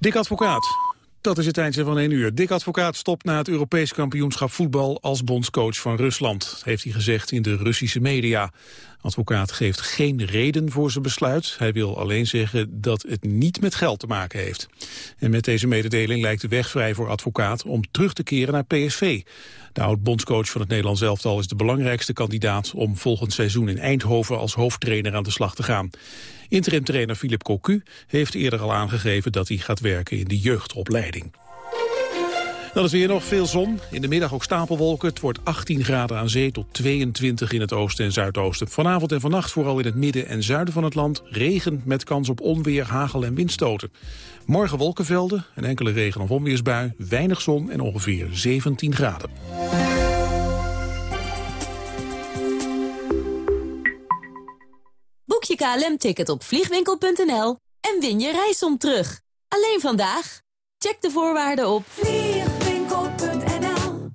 Dik Advocaat. Dat is het eindje van één uur. Dik Advocaat stopt na het Europees kampioenschap voetbal als bondscoach van Rusland. heeft hij gezegd in de Russische media. Advocaat geeft geen reden voor zijn besluit. Hij wil alleen zeggen dat het niet met geld te maken heeft. En met deze mededeling lijkt de weg vrij voor advocaat om terug te keren naar PSV. De oud-bondscoach van het Nederlands elftal is de belangrijkste kandidaat om volgend seizoen in Eindhoven als hoofdtrainer aan de slag te gaan. Interim-trainer Philip Cocu heeft eerder al aangegeven dat hij gaat werken in de jeugdopleiding. Dan is weer nog veel zon. In de middag ook stapelwolken. Het wordt 18 graden aan zee tot 22 in het oosten en zuidoosten. Vanavond en vannacht vooral in het midden en zuiden van het land... regen met kans op onweer, hagel en windstoten. Morgen wolkenvelden, een enkele regen- of onweersbui... weinig zon en ongeveer 17 graden. Je KLM-ticket op vliegwinkel.nl en win je reisom terug. Alleen vandaag. Check de voorwaarden op vliegwinkel.nl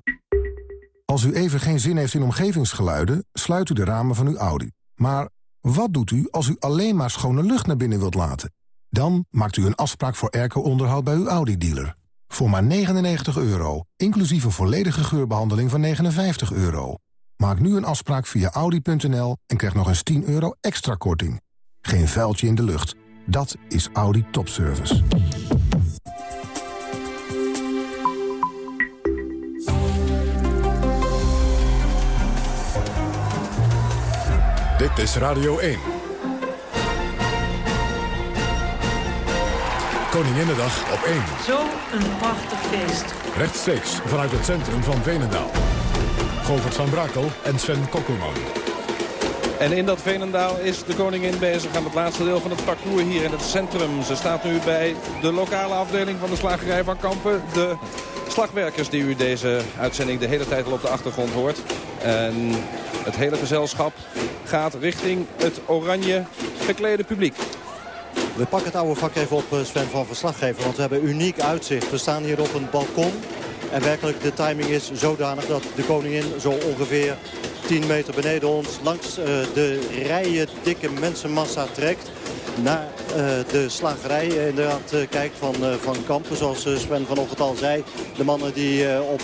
Als u even geen zin heeft in omgevingsgeluiden, sluit u de ramen van uw Audi. Maar wat doet u als u alleen maar schone lucht naar binnen wilt laten? Dan maakt u een afspraak voor airco-onderhoud bij uw Audi-dealer. Voor maar 99 euro, inclusief een volledige geurbehandeling van 59 euro. Maak nu een afspraak via Audi.nl en krijg nog eens 10 euro extra korting. Geen vuiltje in de lucht. Dat is Audi Topservice. Dit is Radio 1. Koninginnedag op 1. Zo een prachtig feest. Rechtstreeks vanuit het centrum van Venendaal. Govert van Brakel en Sven Kokkelman. En in dat Venendaal is de koningin bezig aan het laatste deel van het parcours hier in het centrum. Ze staat nu bij de lokale afdeling van de slagerij van Kampen. De slagwerkers die u deze uitzending de hele tijd al op de achtergrond hoort. En het hele gezelschap gaat richting het oranje geklede publiek. We pakken het oude vak even op eh, Sven van Verslaggever, want we hebben uniek uitzicht. We staan hier op een balkon en werkelijk de timing is zodanig dat de koningin zo ongeveer 10 meter beneden ons langs uh, de rijen dikke mensenmassa trekt naar uh, de slagerij. Inderdaad uh, kijkt van, van Kampen, zoals Sven vanochtend al zei. De mannen die op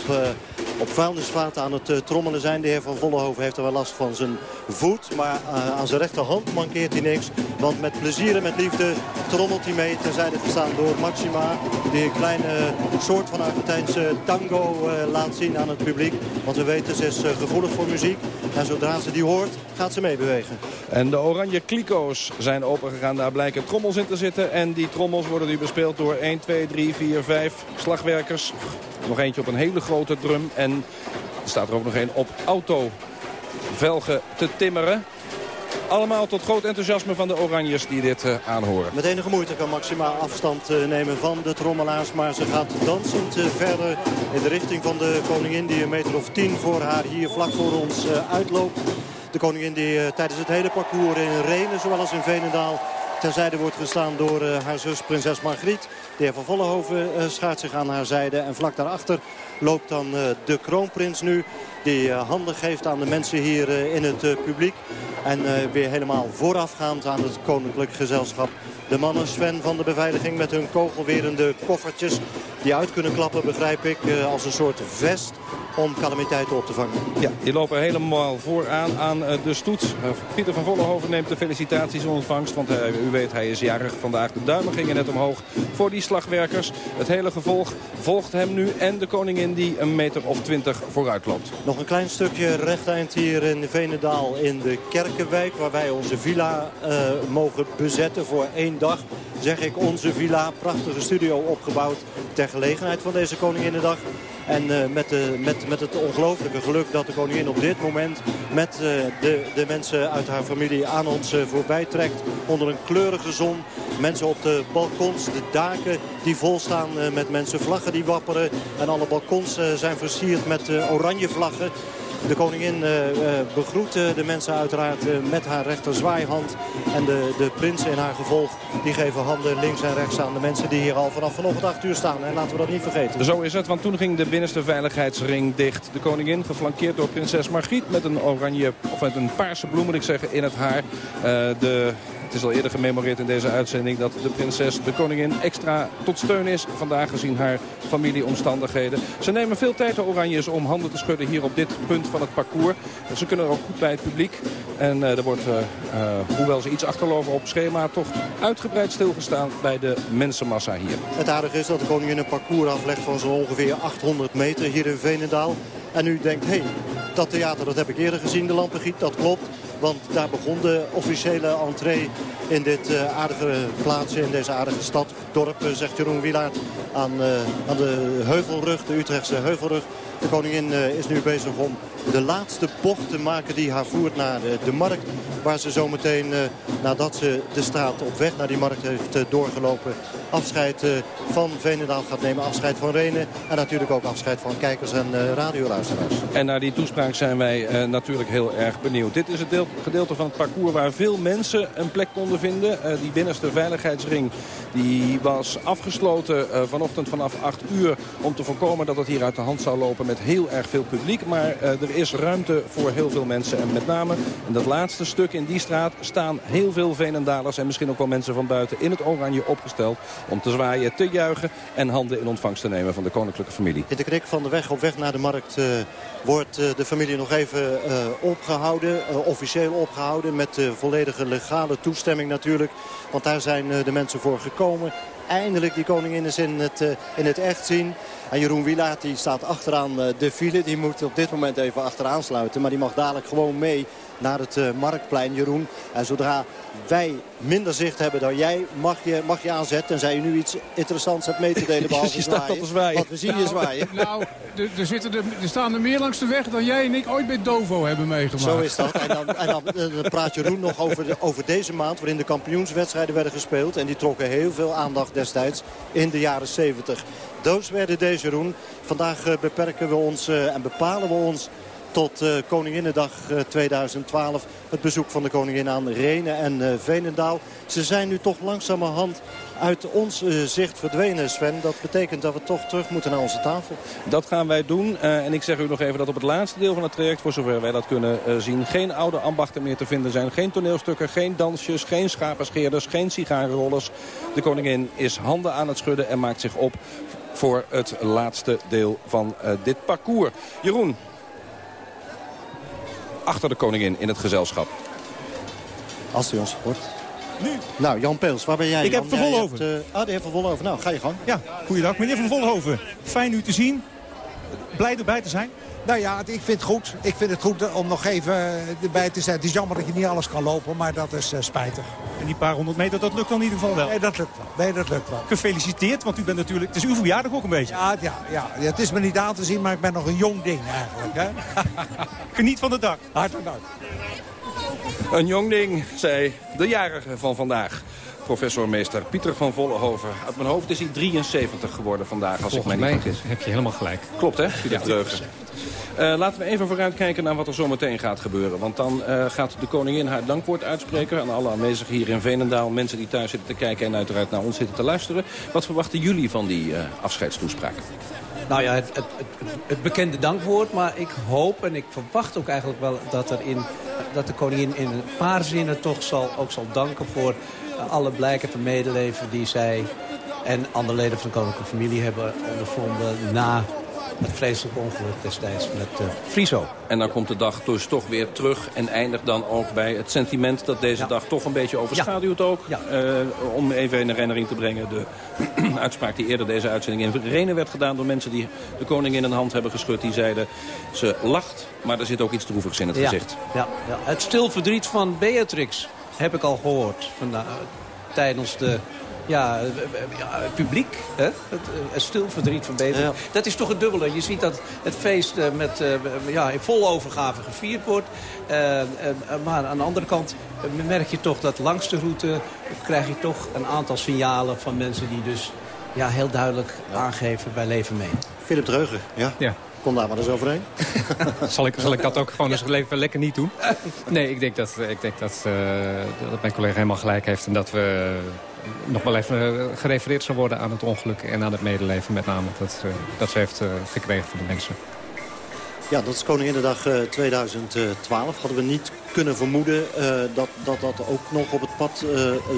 op vuilnisvaten aan het uh, trommelen zijn. De heer Van Vollenhoven heeft er wel last van zijn voet. Maar uh, aan zijn rechterhand mankeert hij niks. Want met plezier en met liefde trommelt hij mee. Terzijde gestaan door Maxima. Die een kleine soort van Argentijnse tango uh, laat zien aan het publiek. Want we weten, ze is gevoelig voor muziek. En zodra ze die hoort, gaat ze meebewegen. En de oranje kliko's zijn opengegaan. Daar blijken trommels in te zitten. En die trommels worden nu bespeeld door 1, 2, 3, 4, 5 slagwerkers. Nog eentje op een hele grote drum. En er staat er ook nog een op autovelgen te timmeren. Allemaal tot groot enthousiasme van de Oranjes die dit uh, aanhoren. Met enige moeite kan Maxima afstand uh, nemen van de trommelaars. Maar ze gaat dansend uh, verder in de richting van de koningin die een meter of tien voor haar hier vlak voor ons uitloopt. De koningin die tijdens het hele parcours in Renen, zoals in Venendaal, terzijde wordt gestaan door uh, haar zus prinses Margriet. De heer Van Vollenhoven uh, schaart zich aan haar zijde. En vlak daarachter loopt dan uh, de kroonprins nu. Die handen geeft aan de mensen hier in het publiek. En weer helemaal voorafgaand aan het koninklijk gezelschap. De mannen Sven van de beveiliging met hun kogelwerende koffertjes. Die uit kunnen klappen begrijp ik als een soort vest om calamiteiten op te vangen. Ja, die lopen helemaal vooraan aan de stoet. Pieter van Vollenhoven neemt de felicitaties ontvangst. Want u weet, hij is jarig vandaag. De duimen gingen net omhoog voor die slagwerkers. Het hele gevolg volgt hem nu en de koningin die een meter of twintig vooruit loopt. Nog een klein stukje rechteind hier in Venendaal in de Kerkenwijk... waar wij onze villa uh, mogen bezetten voor één dag. Zeg ik onze villa, prachtige studio opgebouwd ter gelegenheid van deze Koninginnedag. En uh, met, de, met, met het ongelooflijke geluk dat de koningin op dit moment... met uh, de, de mensen uit haar familie aan ons uh, voorbij trekt. Onder een kleurige zon. Mensen op de balkons, de daken die vol staan met mensen. Vlaggen die wapperen. En alle balkons zijn versierd met oranje vlaggen. De koningin uh, begroet de mensen uiteraard uh, met haar rechter zwaaihand. En de, de prins in haar gevolg die geven handen links en rechts aan de mensen die hier al vanaf vanochtend 8 uur staan. En laten we dat niet vergeten. Zo is het, want toen ging de binnenste veiligheidsring dicht. De koningin geflankeerd door prinses Margriet met een oranje, of met een paarse bloem moet ik zeggen, in het haar. de Het is al eerder gememoreerd in deze uitzending dat de prinses, de koningin, extra tot steun is. Vandaag gezien haar familieomstandigheden. Ze nemen veel tijd de Oranjes om handen te schudden hier op dit punt van het parcours. Ze kunnen ook goed bij het publiek. En er wordt, hoewel ze iets achterlopen op schema, toch uitgebreid stilgestaan bij de mensenmassa hier. Het aardige is dat de koningin een parcours aflegt van zo'n ongeveer 800 meter hier in Venendaal. En u denkt, hé, hey, dat theater dat heb ik eerder gezien, de Lampengiet, dat klopt. Want daar begon de officiële entree in dit uh, aardige plaatsje, in deze aardige stad. Dorp, uh, zegt Jeroen Wielaert, aan, uh, aan de heuvelrug, de Utrechtse heuvelrug. De koningin is nu bezig om de laatste bocht te maken die haar voert naar de, markt. Waar ze zometeen, nadat ze de straat op weg naar die markt heeft doorgelopen... afscheid van Venendaal gaat nemen, afscheid van Renen... en natuurlijk ook afscheid van kijkers en radioluisteraars. En naar die toespraak zijn wij natuurlijk heel erg benieuwd. Dit is het deel, gedeelte van het parcours waar veel mensen een plek konden vinden. die binnenste veiligheidsring die was afgesloten vanochtend vanaf 8 uur... om te voorkomen dat het hier uit de hand zou lopen met heel erg veel publiek. Maar er is ruimte voor heel veel mensen. En met name in dat laatste stuk in die straat staan heel veel Venendalers... en misschien ook wel mensen van buiten in het oranje opgesteld... om te zwaaien, te juichen en handen in ontvangst te nemen van de koninklijke familie. In de krik van de weg op weg naar de markt uh, wordt uh, de familie nog even opgehouden. officieel opgehouden met volledige legale toestemming natuurlijk. Want daar zijn de mensen voor gekomen eindelijk die koningin eens in het, in het echt zien. En Jeroen Wielaert die staat achteraan uh, de file. Die moet op dit moment even achteraan sluiten. Maar die mag dadelijk gewoon mee naar het uh, Marktplein, Jeroen. En zodra wij minder zicht hebben dan jij, mag je, mag je aanzetten. Tenzij je nu iets interessants hebt mee te delen behalve je staat zwaaien. Want we zien nou, je zwaaien. Nou, er, zitten er, er staan er meer langs de weg dan jij en ik ooit bij Dovo hebben meegemaakt. Zo is dat. En dan, en dan, dan praat Jeroen nog over, de, over deze maand waarin de kampioenswedstrijden werden gespeeld. En die trokken heel veel aandacht destijds in de jaren 70. Doos werden deze, Jeroen. Vandaag uh, beperken we ons uh, en bepalen we ons tot uh, Koninginnedag uh, 2012. Het bezoek van de koningin aan Renen en Venendaal. Ze zijn nu toch langzamerhand uit ons zicht verdwenen, Sven. Dat betekent dat we toch terug moeten naar onze tafel. Dat gaan wij doen. en ik zeg u nog even dat op het laatste deel van het traject... voor zover wij dat kunnen zien... geen oude ambachten meer te vinden zijn. Geen toneelstukken, geen dansjes, geen schapenscheerders, geen sigarenrollers. De koningin is handen aan het schudden en maakt zich op voor het laatste deel van dit parcours. Jeroen, achter de koningin in het gezelschap. Als u ons hoort. Nu. Nou, Jan Peels, waar ben jij? Ik heb Van Volhoven. Hebt, uh, ah, de heer Van Volhoven. Nou, ga je gang. Ja, goeiedag. Meneer Van Volhoven, fijn u te zien. Blij erbij te zijn. Nou ja, ik vind het goed. Ik vind het goed om nog even erbij te zijn. Het is jammer dat je niet alles kan lopen, maar dat is uh, spijtig. En die paar honderd meter, dat lukt dan in ieder geval wel? Nee, dat lukt wel. Nee, dat lukt wel. Gefeliciteerd, want u bent natuurlijk... Het is uw verjaardag ook een beetje. Ja, ja, ja, het is me niet aan te zien, maar ik ben nog een jong ding eigenlijk. Hè? Geniet van de dag. Hartelijk dank. Een jong ding, zei de jarige van vandaag professor meester Pieter van Vollenhoven. Uit mijn hoofd is hij 73 geworden vandaag, als Volgens ik mij niet vergis. heb je helemaal gelijk. Klopt, hè, Pieter ja. Dreugen. Uh, laten we even vooruitkijken naar wat er zometeen gaat gebeuren. Want dan uh, gaat de koningin haar dankwoord uitspreken... aan alle aanwezigen hier in Veenendaal. Mensen die thuis zitten te kijken en uiteraard naar ons zitten te luisteren. Wat verwachten jullie van die uh, afscheidstoespraak? Nou ja, het, het, het, het, bekende dankwoord. Maar ik hoop en ik verwacht ook eigenlijk wel dat, er in, dat de koningin in een paar zinnen toch zal, ook zal danken voor alle blijken van medeleven die zij en andere leden van de koninklijke familie hebben ondervonden na het vreselijke ongeluk destijds met uh, Friso. En dan komt de dag dus toch weer terug en eindigt dan ook bij het sentiment dat deze ja. dag toch een beetje overschaduwt ja. ook. Ja. Uh, om even in herinnering te brengen de uitspraak die eerder deze uitzending in Renen werd gedaan door mensen die de koning in een hand hebben geschud. Die zeiden ze lacht, maar er zit ook iets droevigs in het gezicht. Ja. Ja. Het stil verdriet van Beatrix heb ik al gehoord vandaag, tijdens de ja, het publiek. Hè? Het, het stil verdriet van. Ja. Dat is toch het dubbele. Je ziet dat het feest met, uh, ja, in volle overgave gevierd wordt. Uh, uh, maar aan de andere kant merk je toch dat langs de route... krijg je toch een aantal signalen van mensen die dus ja, heel duidelijk aangeven... wij leven mee. Philip Dreugen, ja. ja. Kom daar maar eens overheen. zal, ik, zal ik dat ook gewoon eens even lekker niet doen? Nee, ik denk dat, ik denk dat, uh, dat mijn collega helemaal gelijk heeft. En dat we nog wel even gerefereerd zal worden aan het ongeluk... en aan het medeleven met name dat, uh, dat ze heeft uh, gekregen van de mensen. Ja, dat is Koninginnedag 2012. Hadden we niet kunnen vermoeden dat, dat dat ook nog op het pad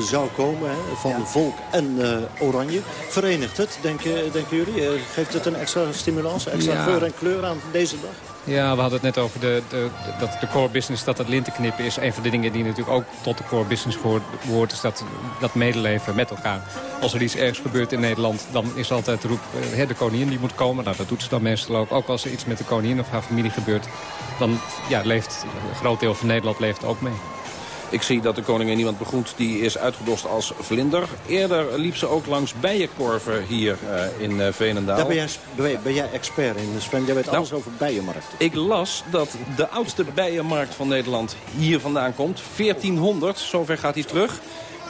zou komen. Hè, van volk en oranje. Verenigt het, denken, denken jullie? geeft het een extra stimulans, extra geur en kleur aan deze dag? Ja, we hadden het net over de, de, dat de core business, dat dat lintenknippen is. Een van de dingen die natuurlijk ook tot de core business behoort, is dat, dat medeleven met elkaar. Als er iets ergs gebeurt in Nederland, dan is altijd de roep, eh, de koningin die moet komen. Nou, dat doet ze dan meestal ook. Ook als er iets met de koningin of haar familie gebeurt, dan ja, leeft een groot deel van Nederland leeft ook mee. Ik zie dat de koningin iemand begroet die is uitgedost als vlinder. Eerder liep ze ook langs bijenkorven hier uh, in uh, Veenendaal. Daar ben jij, ben jij expert in, Sven. Jij weet nou, alles over bijenmarkten. Ik las dat de oudste bijenmarkt van Nederland hier vandaan komt. 1400, zover gaat hij terug.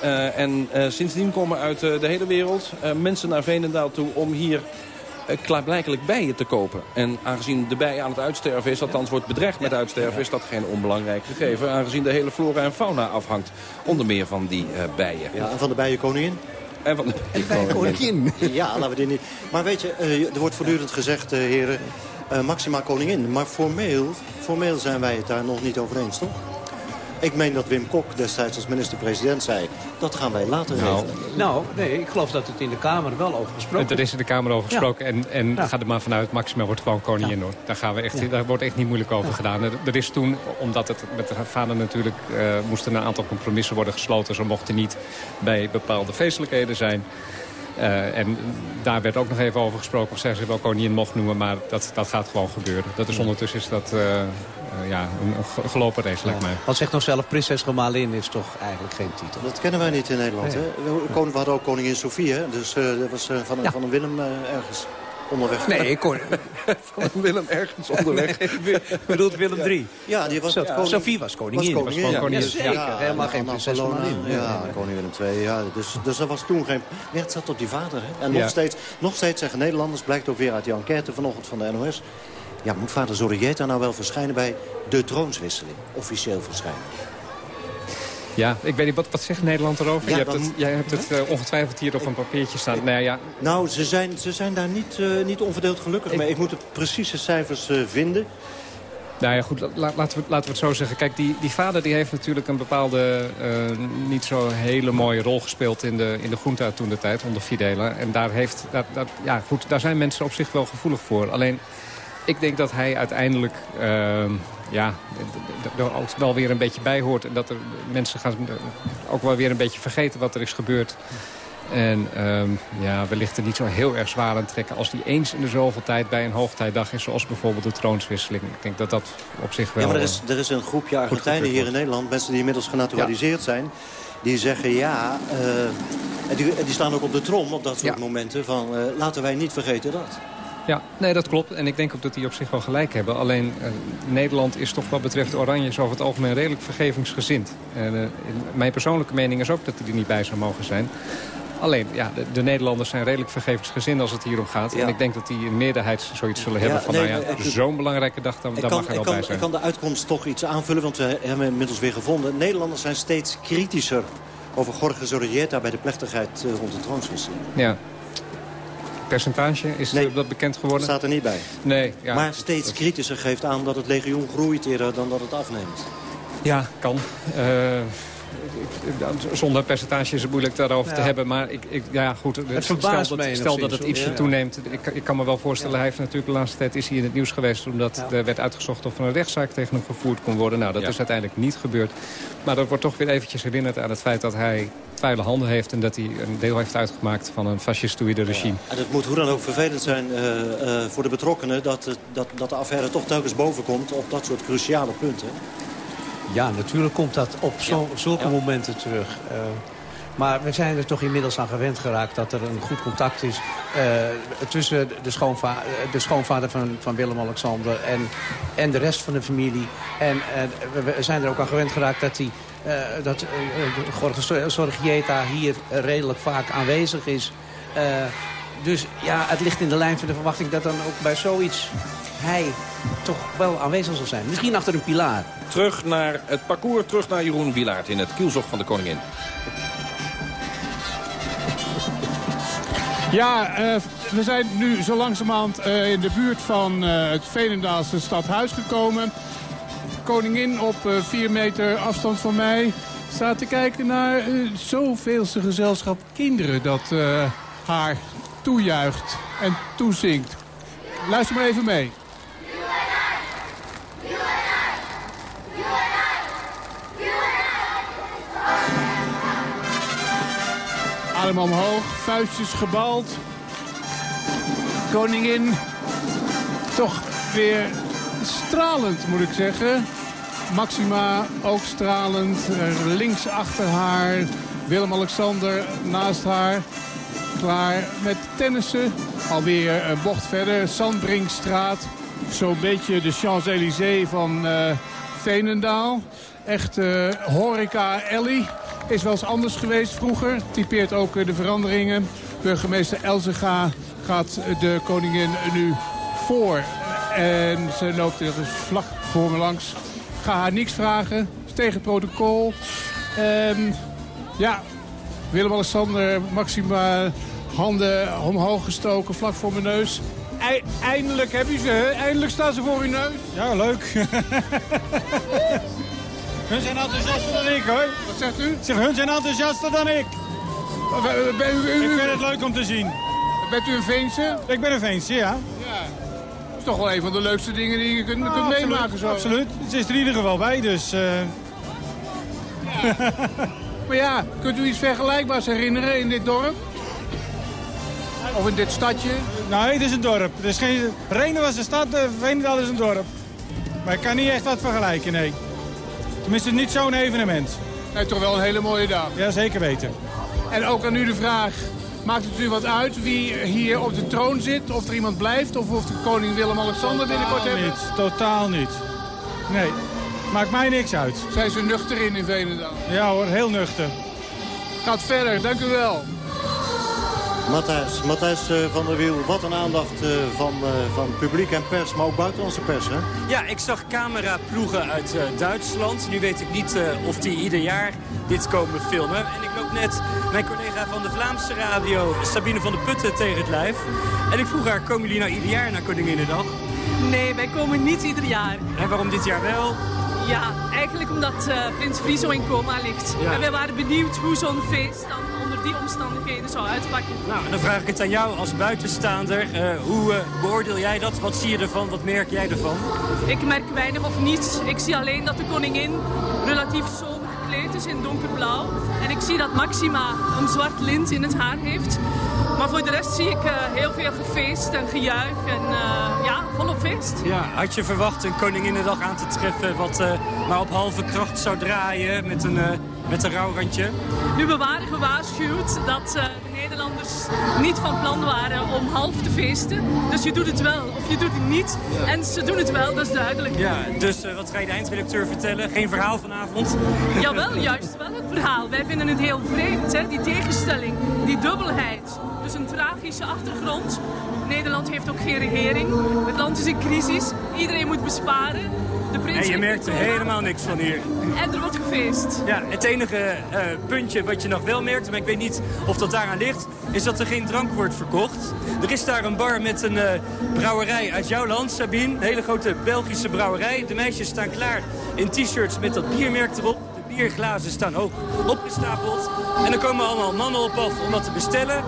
Uh, en sindsdien komen uit de hele wereld mensen naar Veenendaal toe om hier eh, klaarblijkelijk bijen te kopen. En aangezien de bij aan het uitsterven is, althans wordt bedreigd met uitsterven... is dat geen onbelangrijk gegeven. Aangezien de hele flora en fauna afhangt. Onder meer van die uh, bijen. Ja, en van de bijenkoningin? En van de bijenkoningin. Ja, laten we die niet... Maar weet je, uh, er wordt voortdurend gezegd, heren... Maxima koningin. Maar formeel, formeel zijn wij het daar nog niet over eens, toch? Ik meen dat Wim Kok destijds als minister-president zei... dat gaan wij later nou, regelen. Nou, nee, ik geloof dat het in de Kamer wel over gesproken is. Er is in de Kamer over gesproken. En, en ga er maar vanuit, Maxima wordt gewoon koningin hoor. Daar, gaan we echt, daar wordt echt niet moeilijk over gedaan. Er, is toen, omdat het met de vader natuurlijk... Uh, moesten een aantal compromissen worden gesloten. Ze mochten niet bij bepaalde feestelijkheden zijn... Uh, en daar werd ook nog even over gesproken of zij zich wel koningin mocht noemen. Maar dat, dat gaat gewoon gebeuren. Dat is ondertussen is dat uh, ja, een, een gelopen race, lijkt mij. Wat zegt nog zelf prinses Gemalin is toch eigenlijk geen titel? Dat kennen wij niet in Nederland. Hè? We hadden ook koningin Sofie, hè? dus uh, dat was van, ja. van een Willem ergens onderweg. Nee, ik hoor... Van Willem ergens onderweg. nee, bedoelt Willem III. Ja, die was... Koning... Sophie was koningin. Was koningin, was koningin. Ja, zeker. Ja, Helemaal geen prinses Ja, ja, koning Willem II. Ja, dus, dus er was toen geen... Ja, het zat op die vader. Hè? En nog, steeds, nog steeds zeggen Nederlanders, blijkt ook weer uit die enquête vanochtend van de NOS... Ja, moet vader Zorrieta nou wel verschijnen bij de troonswisseling? Officieel verschijnen? Ja, ik weet niet, wat, wat zegt Nederland erover? Ja, jij, hebt het, jij hebt het uh, ongetwijfeld hier op een papiertje staan. Nou, ja. nou ze, zijn, ze zijn daar niet, uh, niet onverdeeld gelukkig ik... mee. Ik moet de precieze cijfers uh, vinden. Nou ja, goed, laten, we, laten we het zo zeggen. Kijk, die, die vader die heeft natuurlijk een bepaalde, niet zo hele mooie rol gespeeld in de, in de junta toen de tijd, onder Fidela. En daar, heeft, dat, dat, ja, goed, daar zijn mensen op zich wel gevoelig voor. Alleen, ik denk dat hij uiteindelijk ja, er ook wel weer een beetje bij hoort. En dat er mensen gaan ook wel weer een beetje vergeten wat er is gebeurd. En um, ja, wellicht er niet zo heel erg zwaar aan trekken... als die eens in de zoveel tijd bij een hoogtijdag is... zoals bijvoorbeeld de troonswisseling. Ik denk dat dat op zich wel... Ja, maar er is, er is een groepje Argentijnen hier in Nederland... mensen die inmiddels genaturaliseerd zijn... die zeggen ja... Uh, en die, die, staan ook op de trom op dat soort momenten... van uh, laten wij niet vergeten dat. Ja, nee, dat klopt. En ik denk ook dat die op zich wel gelijk hebben. Alleen uh, Nederland is toch wat betreft Oranje over het algemeen redelijk vergevingsgezind. En uh, mijn persoonlijke mening is ook dat die er niet bij zou mogen zijn. Alleen, ja, de, de, Nederlanders zijn redelijk vergevingsgezind als het hier om gaat. En ik denk dat die in meerderheid zoiets zullen hebben van... nou ja, zo'n belangrijke dag, dan, dan mag er wel kan, bij zijn. Ik kan de uitkomst toch iets aanvullen, want we hebben inmiddels weer gevonden. Nederlanders zijn steeds kritischer over Jorge Zorrilleta bij de plechtigheid uh, rond de troonswisseling. Ja, percentage? Is dat bekend geworden? staat er niet bij. Nee. Ja, maar steeds kritischer geeft aan dat het legioen groeit eerder dan dat het afneemt. Ja, kan. Uh, zonder percentage is het moeilijk daarover te hebben. Maar ik, ik, ja, goed, het stel, dat, stel dat het ietsje toeneemt. Ik, ik, kan me wel voorstellen, hij heeft natuurlijk de laatste tijd is hij in het nieuws geweest... omdat er werd uitgezocht of er een rechtszaak tegen hem gevoerd kon worden. Nou, dat is uiteindelijk niet gebeurd. Maar dat wordt toch weer eventjes herinnerd aan het feit dat hij vuile handen heeft... en dat hij een deel heeft uitgemaakt van een fascistoïde regime. En het moet hoe dan ook vervelend zijn uh, uh, voor de betrokkenen... Dat, dat, dat de affaire toch telkens boven komt op dat soort cruciale punten. Ja, natuurlijk komt dat op zo, zulke momenten terug. Uh, maar we zijn er toch inmiddels aan gewend geraakt dat er een goed contact is... Uh, tussen de, schoonva de schoonvader van, van Willem-Alexander en, en de rest van de familie. En uh, we zijn er ook aan gewend geraakt dat. Uh, dat uh, Sorgieta hier redelijk vaak aanwezig is. dus ja, het ligt in de lijn van de verwachting dat dan ook bij zoiets hij toch wel aanwezig zal zijn. Misschien achter een pilaar. Terug naar het parcours, terug naar Jeroen Wilaert in het kielzog van de koningin. Ja, uh, we zijn nu zo langzamerhand uh, in de buurt van uh, het Veenendaalse stadhuis gekomen. Koningin op 4 meter afstand van mij staat te kijken naar zoveelste gezelschap kinderen dat haar toejuicht en toezingt. Luister maar even mee. Adem omhoog, vuistjes gebald. Koningin toch weer stralend, moet ik zeggen. Maxima ook stralend. Links achter haar. Willem-Alexander naast haar. Klaar met tennissen. Alweer een bocht verder. Sandbrinkstraat. Zo'n beetje de Champs-Élysées van uh, Veenendaal. Echt uh, horeca Ellie. Is wel eens anders geweest vroeger. Typeert ook de veranderingen. Burgemeester Elzega gaat de koningin nu voor. En ze loopt er dus vlak voor me langs. Ga haar niks vragen. Is tegen protocol. Um, ja, Willem-Alexander, Maxima, handen omhoog gestoken, vlak voor mijn neus. eindelijk heb je ze, hè? Eindelijk staan ze voor uw neus. Ja, leuk. hun zijn enthousiaster dan ik, hoor. Wat zegt u? zeg, hun zijn enthousiaster dan ik. Ben u, ik vind het leuk om te zien. Bent u een Veense? Ik ben een Veense, ja. Ja. Dat is toch wel een van de leukste dingen die je kunt, kunt absoluut, meemaken zo. Absoluut. Het is er in ieder geval bij, dus... Uh... Ja. maar ja, kunt u iets vergelijkbaars herinneren in dit dorp? Of in dit stadje? Nee, het is een dorp. Het is geen... Renen was een stad, Veenendaal is een dorp. Maar ik kan niet echt wat vergelijken, nee. Tenminste, niet zo'n evenement. Nee, toch wel een hele mooie dag. Ja, zeker weten. En ook aan u de vraag, maakt het u wat uit wie hier op de troon zit? Of er iemand blijft? Of of de koning Willem-Alexander binnenkort hebben? niet, totaal niet. Nee, maakt mij niks uit. Zijn ze nuchter in in Venendaal? Ja hoor, heel nuchter. Gaat verder, dank u wel. Matthijs, Matthijs uh, van der Wiel, wat een aandacht uh, van, uh, van publiek en pers, maar ook buitenlandse pers, hè? Ja, ik zag cameraploegen uit Duitsland. Nu weet ik niet of die ieder jaar dit komen filmen. En ik loop net mijn collega van de Vlaamse radio, Sabine van der Putten, tegen het lijf. En ik vroeg haar, komen jullie nou ieder jaar naar Koninginnedag? Nee, wij komen niet ieder jaar. En waarom dit jaar wel? Ja, eigenlijk omdat Prins Friso in coma ligt. En wij waren benieuwd hoe zo'n feest dan die omstandigheden zou uitpakken. Nou, dan vraag ik het aan jou als buitenstaander. Uh, hoe uh, beoordeel jij dat? Wat zie je ervan? Wat merk jij ervan? Ik merk weinig of niets. Ik zie alleen dat de koningin relatief sober gekleed is in donkerblauw. En ik zie dat Maxima een zwart lint in het haar heeft. Maar voor de rest zie ik uh, heel veel gefeest en gejuich en ja, volop feest. Ja, had je verwacht een Koninginnedag aan te treffen wat maar op halve kracht zou draaien met een met een rouwrandje? Nu, we waren gewaarschuwd dat uh, de Nederlanders niet van plan waren om half te feesten. Dus je doet het wel of je doet het niet. En ze doen het wel, dat is duidelijk. Ja, dus uh, wat ga je de eindredacteur vertellen? Geen verhaal vanavond? Jawel, juist wel het verhaal. Wij vinden het heel vreemd, hè? die tegenstelling, die dubbelheid. Dus een tragische achtergrond. Nederland heeft ook geen regering. Het land is in crisis. Iedereen moet besparen. En je merkt er helemaal niks van hier. En er wordt gefeest. Ja, het enige uh, puntje wat je nog wel merkt, maar ik weet niet of dat daaraan ligt, is dat er geen drank wordt verkocht. Er is daar een bar met een uh, brouwerij uit jouw land, Sabine. Een hele grote Belgische brouwerij. De meisjes staan klaar in t-shirts met dat biermerk erop bierglazen staan ook opgestapeld. En er komen allemaal mannen op af om dat te bestellen.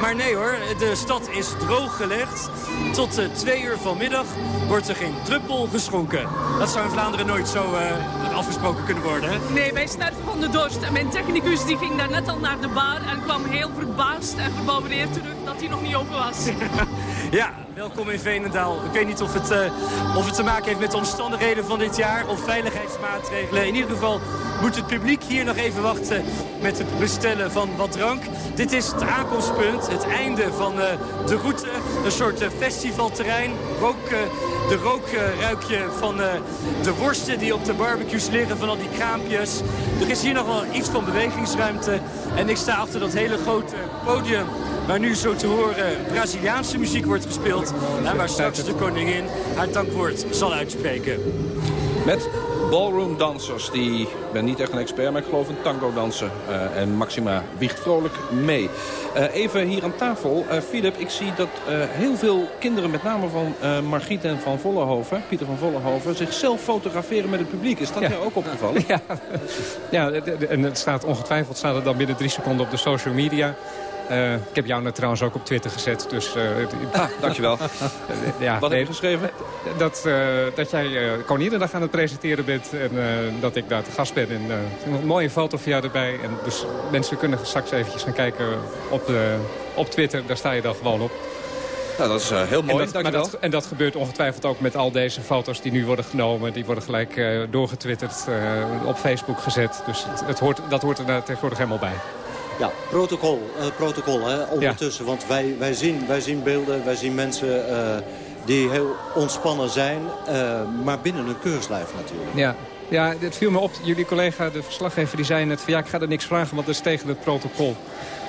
Maar nee hoor, de stad is drooggelegd. Tot uh, twee uur vanmiddag wordt er geen druppel geschonken. Dat zou in Vlaanderen nooit zo uh, afgesproken kunnen worden, hè? Nee, wij sterven van de dorst. En mijn technicus die ging daar net al naar de bar en kwam heel verbaasd en verbouwereerd terug dat hij nog niet open was. ja, welkom in Veenendaal. Ik weet niet of het, uh, of het te maken heeft met de omstandigheden van dit jaar of veiligheidsmaatregelen. In ieder geval moet het publiek hier nog even wachten met het bestellen van wat drank. Dit is het aankomstpunt, het einde van uh, de route. Een soort uh, festivalterrein. Rook, de rookruikje van de worsten die op de barbecues liggen, van al die kraampjes. Er is hier nog wel iets van bewegingsruimte. En ik sta achter dat hele grote podium waar nu zo te horen Braziliaanse muziek wordt gespeeld. En waar straks de koningin haar dankwoord zal uitspreken. Met Ballroom dansers, die, ik ben niet echt een expert, maar ik geloof een tango dansen. Uh, en Maxima wiegt vrolijk mee. Uh, even hier aan tafel, uh, Philip, ik zie dat heel veel kinderen, met name van Margriet en van Vollenhoven, Pieter van Vollenhoven, zichzelf fotograferen met het publiek. Is dat ja. jou ook opgevallen? Ja, ja en het staat ongetwijfeld staat het dan binnen drie seconden op de social media. Uh, ik heb jou nou trouwens ook op Twitter gezet. Dus, uh, ah, dankjewel. ja, Wat nee, heb je geschreven? Dat, dat jij uh, Koninginnedag aan het presenteren bent. En dat ik daar te gast ben. En een mooie foto van jou erbij. En dus mensen kunnen straks eventjes gaan kijken op, op Twitter. Daar sta je dan gewoon op. Nou, dat is heel mooi, en dat, maar dat, en dat gebeurt ongetwijfeld ook met al deze foto's die nu worden genomen. Die worden gelijk uh, doorgetwitterd, uh, op Facebook gezet. Dus het, het hoort, dat hoort er tegenwoordig helemaal bij. Ja, protocol, uh, protocol hè, ondertussen. Want wij, wij, zien, wij zien beelden, wij zien mensen uh, die heel ontspannen zijn. Uh, maar binnen een keurslijf natuurlijk. Ja. Ja, het viel me op. Jullie collega, de verslaggever, die zei net van... ja, ik ga er niks vragen, want dat is tegen het protocol.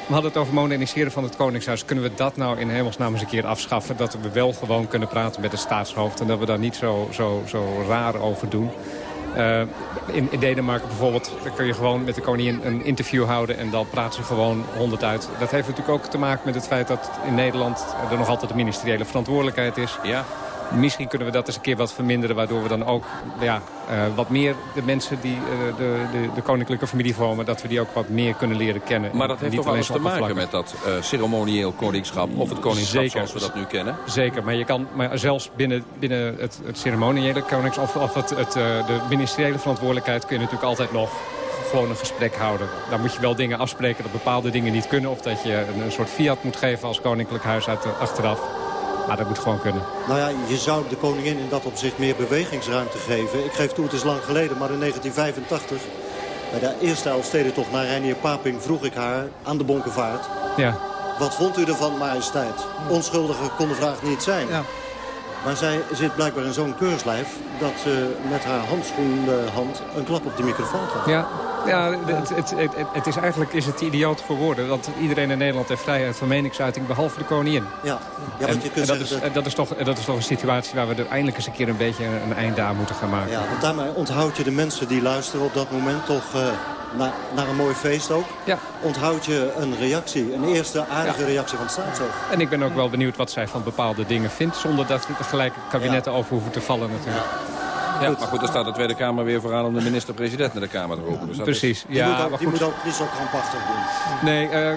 We hadden het over moderniseren van het Koningshuis. Kunnen we dat nou in hemelsnaam eens een keer afschaffen? Dat we wel gewoon kunnen praten met de staatshoofd... en dat we daar niet zo, zo, zo raar over doen. Uh, in, Denemarken bijvoorbeeld dan kun je gewoon met de koningin een interview houden... en dan praat ze gewoon honderd uit. Dat heeft natuurlijk ook te maken met het feit dat in Nederland... er nog altijd de ministeriële verantwoordelijkheid is. Ja. Misschien kunnen we dat eens een keer wat verminderen... waardoor we dan ook ja, uh, wat meer de mensen die uh, de, de, de, koninklijke familie vormen... dat we die ook wat meer kunnen leren kennen. Maar dat heeft toch alles te maken met dat uh, ceremonieel koningschap... of het koningschap Zeker. zoals we dat nu kennen? Zeker, maar, je kan, maar zelfs binnen, binnen het, het ceremoniële koningschap... of, of het, het, de ministeriële verantwoordelijkheid... kun je natuurlijk altijd nog gewoon een gesprek houden. Daar moet je wel dingen afspreken dat bepaalde dingen niet kunnen... of dat je een, een soort fiat moet geven als koninklijk huis uit achteraf. Maar dat moet gewoon kunnen. Nou ja, je zou de koningin in dat opzicht meer bewegingsruimte geven. Ik geef toe, het is lang geleden, maar in 1985... bij de eerste Elfstedentocht naar Reinier Paping vroeg ik haar aan de Bonkenvaart... Ja. Wat vond u ervan, majesteit? Onschuldiger kon de vraag niet zijn. Ja. Maar zij zit blijkbaar in zo'n keurslijf dat ze met haar handschoen de hand een klap op de microfoon gaat. Ja, ja, het, het, het, het, is eigenlijk is het idioot voor woorden. Want iedereen in Nederland heeft vrijheid van meningsuiting, behalve de koningin. Ja, ja want je kunt en, dat, is, dat, is toch, dat is toch een situatie waar we er eindelijk eens een keer een beetje een einde aan moeten gaan maken. Ja, want daarmee onthoud je de mensen die luisteren op dat moment toch... Uh, naar, naar, een mooi feest ook. Ja. Onthoud je een reactie, een eerste aardige reactie van het staatshoofd. En ik ben ook wel benieuwd wat zij van bepaalde dingen vindt... zonder dat er gelijk kabinetten over hoeven te vallen natuurlijk. Ja, maar goed, dan staat de Tweede Kamer weer vooraan om de minister-president naar de Kamer te roepen. Dus Precies. Die, ja, moet ook, die moet ook niet zo krampachtig doen. Nee, uh,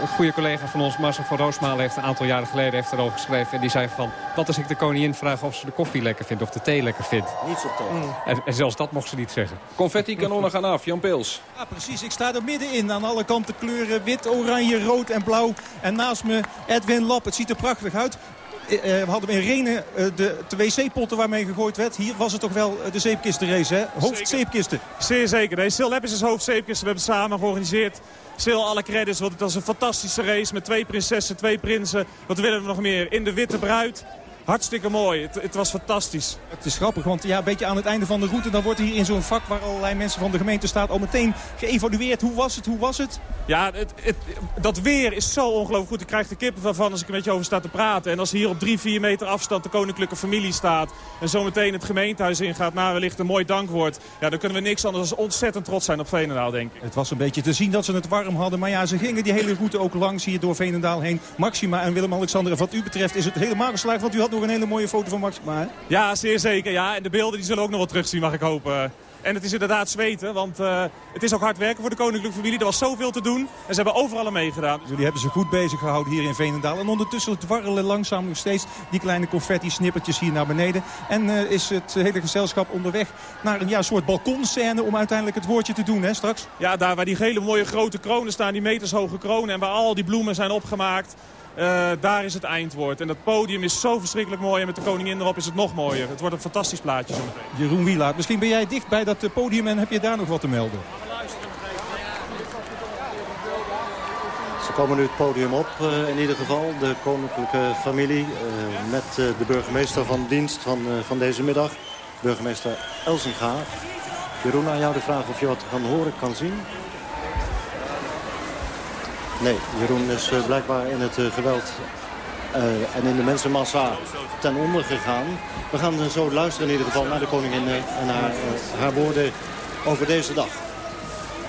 een goede collega van ons, Marcel van Roosmalen, heeft een aantal jaren geleden heeft erover geschreven. En die zei van, wat als ik de koningin vraag of ze de koffie lekker vindt of de thee lekker vindt. Niet zo tof. Mm. En, en, zelfs dat mocht ze niet zeggen. Confetti-kanonnen gaan af, Jan Peels. Ja, precies. Ik sta er middenin. Aan alle kanten kleuren wit, oranje, rood en blauw. En naast me Edwin Lap. Het ziet er prachtig uit. Eh, we hadden in Renen uh, de, de wc-potten waarmee gegooid werd. Hier was het toch wel de zeepkistenrace, hè? Hoofdzeepkisten. Zeer zeker. Nee, Sil Leppes is hoofdzeepkisten. We hebben het samen georganiseerd. Sil, alle credits, want het was een fantastische race met twee prinsessen, twee prinsen. Wat willen we nog meer? In de witte bruid. Hartstikke mooi. Het, het, was fantastisch. Het is grappig, want ja, een beetje aan het einde van de route... dan wordt hier in zo'n vak waar allerlei mensen van de gemeente staan... al meteen geëvalueerd. Hoe was het? Hoe was het? Ja, het, het, dat weer is zo ongelooflijk goed. Ik krijg de kippen van als ik een beetje over sta te praten. En als hier op drie, vier meter afstand de koninklijke familie staat... en zometeen het gemeentehuis ingaat naar wellicht een mooi dankwoord... ja, dan kunnen we niks anders dan ontzettend trots zijn op Veenendaal, denk ik. Het was een beetje te zien dat ze het warm hadden. Maar ja, ze gingen die hele route ook langs hier door Veenendaal heen. Maxima en Willem-Alexander. Wat u betreft is het helemaal geslaagd, want u had nog een hele mooie foto van Maxima. Hè? Ja, zeer zeker. Ja. En de beelden die zullen ook nog wel terugzien, mag ik hopen. En het is inderdaad zweten, want uh, het is ook hard werken voor de koninklijke familie. Er was zoveel te doen en ze hebben overal aan meegedaan. Jullie hebben ze goed bezig gehouden hier in Veenendaal. En ondertussen dwarrelen langzaam nog steeds die kleine confetti-snippertjes hier naar beneden. En uh, is het hele gezelschap onderweg naar een ja, soort balkonscène om uiteindelijk het woordje te doen hè, straks? Ja, daar waar die hele mooie grote kronen staan, die metershoge kronen. En waar al die bloemen zijn opgemaakt. Uh, daar is het eindwoord. En dat podium is zo verschrikkelijk mooi. En met de koningin erop is het nog mooier. Het wordt een fantastisch plaatje zometeen. Jeroen Wielaert, misschien ben jij dicht bij dat podium en heb je daar nog wat te melden? Ze komen nu het podium op, uh, in ieder geval. De koninklijke familie uh, met uh, de burgemeester van dienst van, van deze middag. Burgemeester Elsinga. Jeroen, aan jou de vraag of je wat kan horen, kan zien. Nee, Jeroen is uh, blijkbaar in het uh, geweld en in de mensenmassa ten onder gegaan. We gaan zo luisteren in ieder geval naar de koningin en haar, haar woorden over deze dag.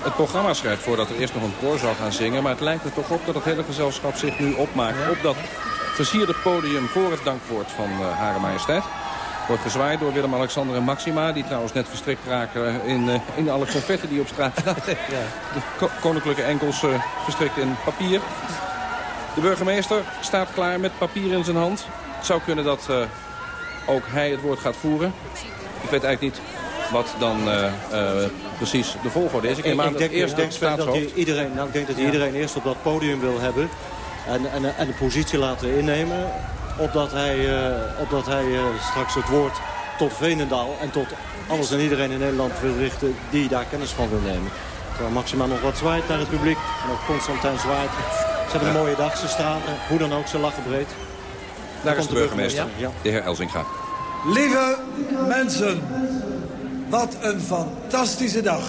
Het programma schrijft voor dat er eerst nog een koor zal gaan zingen. Maar het lijkt er toch op dat het hele gezelschap zich nu opmaakt op dat versierde podium voor het dankwoord van uh, Hare Majesteit. Wordt gezwaaid door Willem-Alexander en Maxima. Die trouwens net verstrikt raken in, uh, in alle confetti die op straat gaat. Ja. De koninklijke enkels uh, verstrikt in papier. De burgemeester staat klaar met papier in zijn hand. Het zou kunnen dat ook hij het woord gaat voeren. Ik weet eigenlijk niet wat dan precies de volgorde is. Ik, ik denk, eerst denk dat iedereen, nou, ik denk dat hij iedereen eerst op dat podium wil hebben. En, en, en de positie laten innemen. Opdat hij, uh, opdat hij uh, straks het woord tot Venendaal en tot alles en iedereen in Nederland wil richten die daar kennis van wil nemen. Terwijl Maxima nog wat zwaait naar het publiek. En ook Constantijn zwaait. Ze hebben een mooie dag, ze staan. Hoe dan ook, ze lachen breed. Daar, komt de burgemeester, ja. de heer Elzinga. Lieve mensen, wat een fantastische dag.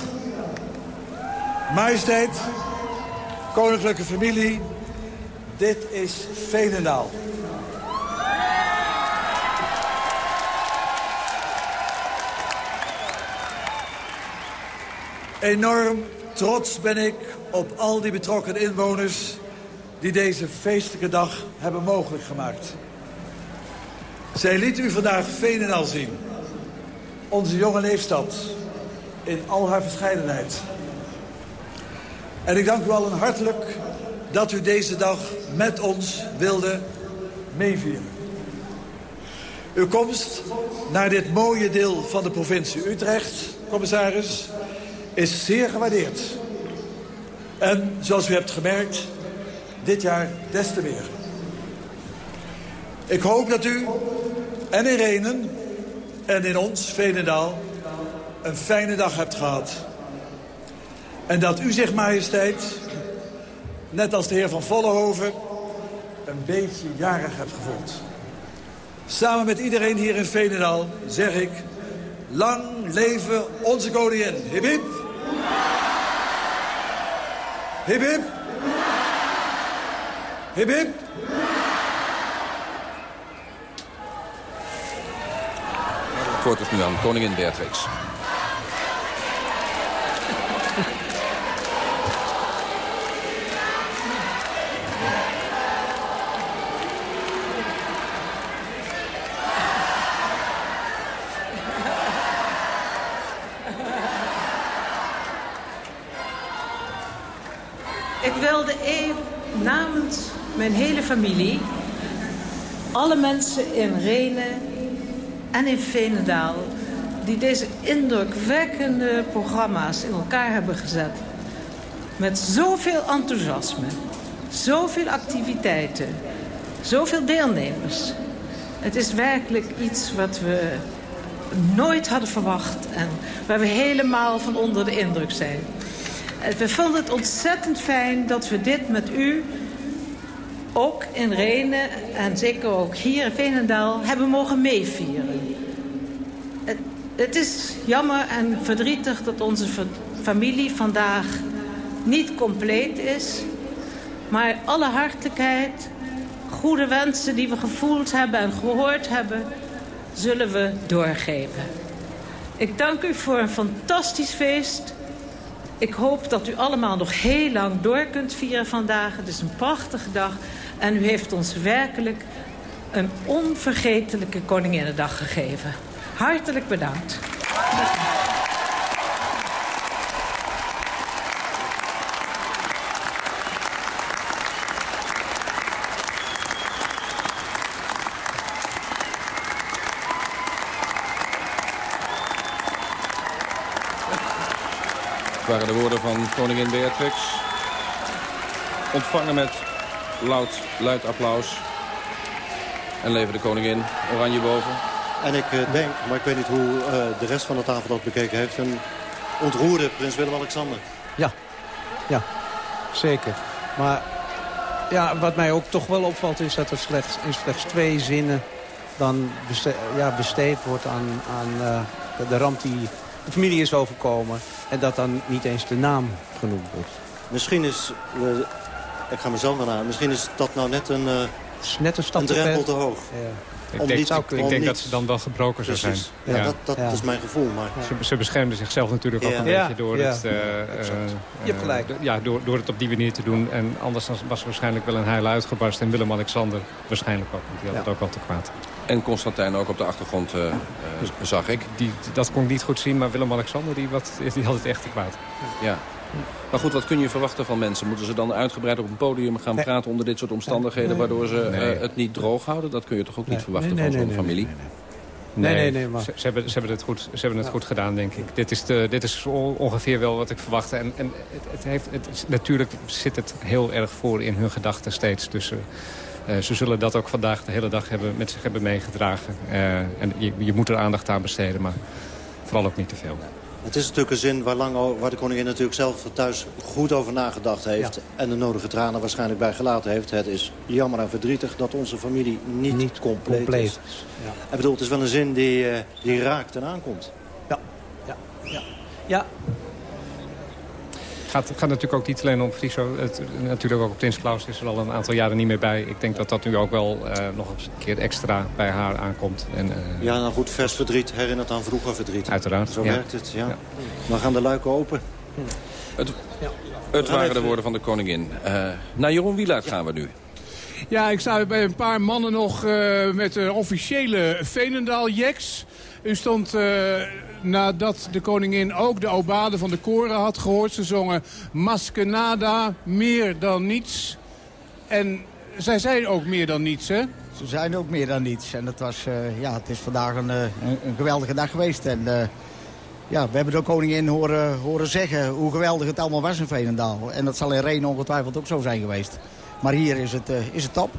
Majesteit, koninklijke familie, dit is Veenendaal. Enorm trots ben ik op al die betrokken inwoners... die deze feestelijke dag hebben mogelijk gemaakt. Zij liet u vandaag Veenendaal zien. Onze jonge leefstad in al haar verscheidenheid. En ik dank u allen hartelijk dat u deze dag met ons wilde meevieren. Uw komst naar dit mooie deel van de provincie Utrecht, commissaris, is zeer gewaardeerd. En zoals u hebt gemerkt, dit jaar des te meer. Ik hoop dat u en in Renen en in ons, Venendaal, een fijne dag hebt gehad. En dat u zich, majesteit, net als de heer van Vollenhoven, een beetje jarig hebt gevoeld. Samen met iedereen hier in Veenendaal zeg ik... Lang leven onze koningin. Hip. Hip hip. Hip hip. Het woord is nu aan koningin Beatrix. Familie, alle mensen in Renen en in Veenendaal... die deze indrukwekkende programma's in elkaar hebben gezet. Met zoveel enthousiasme, zoveel activiteiten, zoveel deelnemers. Het is werkelijk iets wat we nooit hadden verwacht... en waar we helemaal van onder de indruk zijn. We vonden het ontzettend fijn dat we dit met u ook in Renen en zeker ook hier in Veenendaal hebben mogen meevieren. Het, het is jammer en verdrietig dat onze familie vandaag niet compleet is. Maar alle hartelijkheid, goede wensen die we gevoeld hebben en gehoord hebben... zullen we doorgeven. Ik dank u voor een fantastisch feest. Ik hoop dat u allemaal nog heel lang door kunt vieren vandaag. Het is een prachtige dag. En u heeft ons werkelijk een onvergetelijke Koninginnedag gegeven. Hartelijk bedankt. Waren de woorden van koningin Beatrix. Ontvangen met Luid, luid applaus. En leven de koningin, oranje boven. En ik eh, denk, maar ik weet niet hoe uh, de rest van de tafel dat bekeken heeft... een ontroerde prins Willem-Alexander. Ja, ja, zeker. Maar ja, wat mij ook toch wel opvalt is dat er slechts, in slechts twee zinnen... dan besteed, ja, besteed wordt aan, aan uh, de, de ramp die de familie is overkomen. En dat dan niet eens de naam genoemd wordt. Misschien is ik ga mezelf wel aan. Misschien is dat nou net een, uh, is net een stap drempel te hoog. Ja. Ik Om denk, niet- ik om denk niet- dat ze dan wel gebroken zou zijn. Ja, dat, dat is mijn gevoel. Maar... Ze, ze beschermden zichzelf natuurlijk ook een Ja, beetje door ja. het... eh, eh, Je hebt gelijk. eh, ja, door, door het op die manier te doen. En anders was er waarschijnlijk wel een heil uitgebarst. En Willem-Alexander waarschijnlijk ook. Want die had het ook al te kwaad. En Constantijn ook op de achtergrond, eh, eh, zag ik. Die, dat kon ik niet goed zien, maar Willem-Alexander die, wat- die had het echt te kwaad. Ja. Maar goed, wat kun je verwachten van mensen? Moeten ze dan uitgebreid op een podium gaan praten onder dit soort omstandigheden... waardoor ze Nee. eh, het niet droog houden? Dat kun je toch ook niet verwachten Nee, van zo'n nee, familie? Nee, nee, nee, maar- Ze, ze hebben, ze hebben het, goed, ze hebben het goed gedaan, denk ik. Dit is, de, dit is on- ongeveer wel wat ik verwachtte. En, en het, het heeft, het, natuurlijk zit het heel erg voor in hun gedachten steeds. Dus eh, eh, ze zullen dat ook vandaag de hele dag hebben, met zich hebben meegedragen. Eh, en je, je moet er aandacht aan besteden, maar vooral ook niet te veel. Het is natuurlijk een zin waar, lang, waar de koningin natuurlijk zelf thuis goed over nagedacht heeft. En de nodige tranen waarschijnlijk bij gelaten heeft. Het is jammer en verdrietig dat onze familie niet, compleet, compleet is. Ja. Ik bedoel, het is wel een zin die, eh, die raakt en aankomt. Ja, ja, ja. ja. Het gaat, gaat natuurlijk ook niet alleen om Friso. Het, natuurlijk ook Prins Klaus is er al een aantal jaren niet meer bij. Ik denk dat dat nu ook wel eh, nog eens een keer extra bij haar aankomt. En, eh, Ja, nou goed, vers verdriet herinnert aan vroeger verdriet. Uiteraard, Zo ja. werkt het, ja. Ja. Dan gaan de luiken open. Het, het waren de woorden van de koningin. Eh, naar Jeroen Wielaert gaan we nu. Ja, ik sta bij een paar mannen nog eh, met de officiële Veenendaal-jacks. U stond eh, nadat de koningin ook de obade van de koren had gehoord. Ze zongen Maskenada, meer dan niets. En zij zei ook meer dan niets, hè? Ze zijn ook meer dan niets. En het, was, eh, ja, het is vandaag een, eh, een, een geweldige dag geweest. En eh, ja, we hebben de koningin horen, horen zeggen hoe geweldig het allemaal was in Veenendaal. En dat zal in Reen ongetwijfeld ook zo zijn geweest. Maar hier is het, is het top.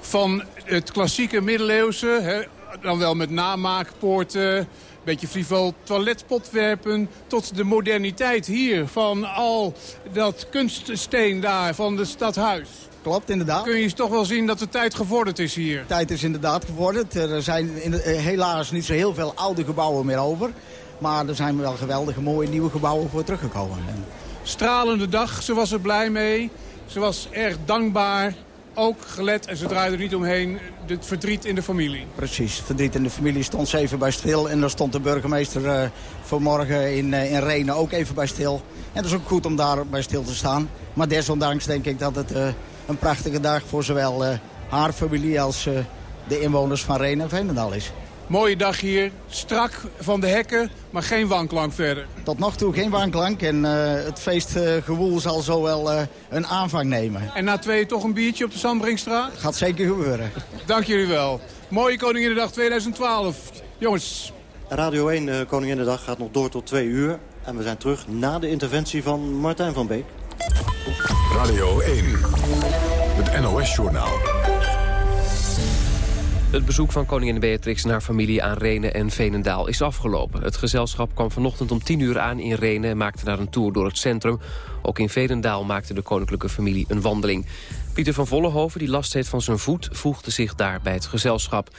Van het klassieke middeleeuwse, hè, dan wel met namaakpoorten, beetje frivol toiletpotwerpen... tot de moderniteit hier van al dat kunststeen daar van het stadhuis. Klopt, inderdaad. Kun je toch wel zien dat de tijd gevorderd is hier? De tijd is inderdaad gevorderd. Er zijn in eh, helaas niet zo heel veel oude gebouwen meer over. Maar er zijn wel geweldige mooie nieuwe gebouwen voor teruggekomen. En Stralende dag, ze was er blij mee. Ze was erg dankbaar. Ook gelet, en ze draaide er niet omheen, het verdriet in de familie. Precies, verdriet in de familie stond ze even bij stil. En daar stond de burgemeester eh, vanmorgen in, eh, in Renen ook even bij stil. En dat is ook goed om daar bij stil te staan. Maar desondanks denk ik dat het eh, een prachtige dag voor zowel haar familie als de inwoners van Renen en Veenendaal is. Mooie dag hier, strak van de hekken, maar geen wanklank verder. Tot nog toe geen wanklank en eh, het feestgewoel zal zo wel eh, een aanvang nemen. En na twee toch een biertje op de Zandbrinkstraat? Gaat zeker gebeuren. Dank jullie wel. Mooie Koninginnedag 2012. Jongens, Radio 1 eh, Koninginnedag gaat nog door tot twee uur. En we zijn terug na de interventie van Martijn van Beek. Radio 1, het NOS-journaal. Het bezoek van koningin Beatrix en haar familie aan Renen en Veenendaal is afgelopen. Het gezelschap kwam vanochtend om 10 uur aan in Renen en maakte daar een tour door het centrum. Ook in Veenendaal maakte de koninklijke familie een wandeling. Pieter van Vollenhoven, die last heeft van zijn voet, voegde zich daar bij het gezelschap.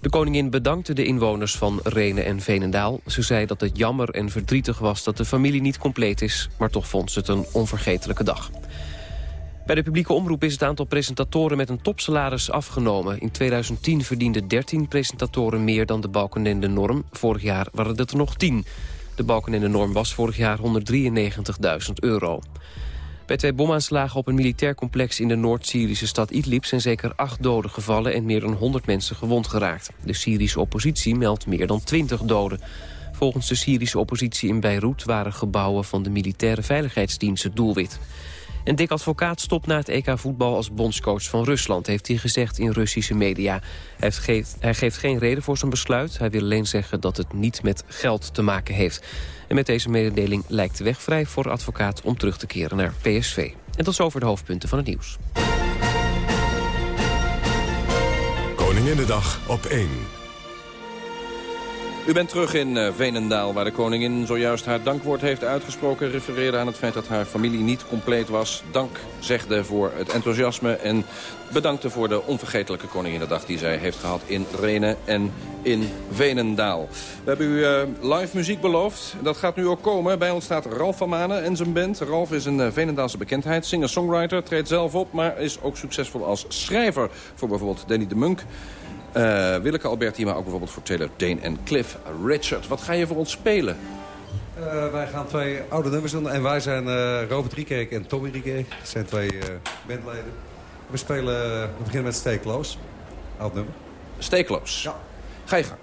De koningin bedankte de inwoners van Renen en Veenendaal. Ze zei dat het jammer en verdrietig was dat de familie niet compleet is... maar toch vond ze het een onvergetelijke dag. Bij de publieke omroep is het aantal presentatoren met een topsalaris afgenomen. In 2010 verdienden 13 presentatoren meer dan de balkenende norm. Vorig jaar waren het er nog 10. De balkenende norm was vorig jaar 193.000 euro. Bij twee bomaanslagen op een militair complex in de Noord-Syrische stad Idlib... zijn zeker acht doden gevallen en meer dan 100 mensen gewond geraakt. De Syrische oppositie meldt meer dan 20 doden. Volgens de Syrische oppositie in Beirut waren gebouwen van de militaire veiligheidsdienst het doelwit. En Dick Advocaat stopt na het EK voetbal als bondscoach van Rusland... heeft hij gezegd in Russische media. Hij, geeft, hij geeft geen reden voor zijn besluit. Hij wil alleen zeggen dat het niet met geld te maken heeft. En met deze mededeling lijkt de weg vrij voor advocaat... om terug te keren naar PSV. En tot zover de hoofdpunten van het nieuws. Koninginnedag op 1. U bent terug in uh, Veenendaal, waar de koningin zojuist haar dankwoord heeft uitgesproken. Refereerde aan het feit dat haar familie niet compleet was. Dank zegde voor het enthousiasme en bedankte voor de onvergetelijke Koninginnedag die zij heeft gehad in Renen en in Veenendaal. We hebben u uh, live muziek beloofd. Dat gaat nu ook komen. Bij ons staat Ralf van Manen en zijn band. Ralf is een uh, Veenendaalse bekendheid, singer-songwriter, treedt zelf op... maar is ook succesvol als schrijver voor bijvoorbeeld Danny de Munk... Uh, Willeke Alberti, maar ook bijvoorbeeld voor Taylor Dane en Cliff Richard. Wat ga je voor ons spelen? Uh, wij gaan twee oude nummers doen. En wij zijn uh, Robert Riekerk en Tommy Riekerk. Dat zijn twee bandleden. We spelen, we beginnen met Stay Close. Oud nummer. Stay Close. Ja. Ga je gang.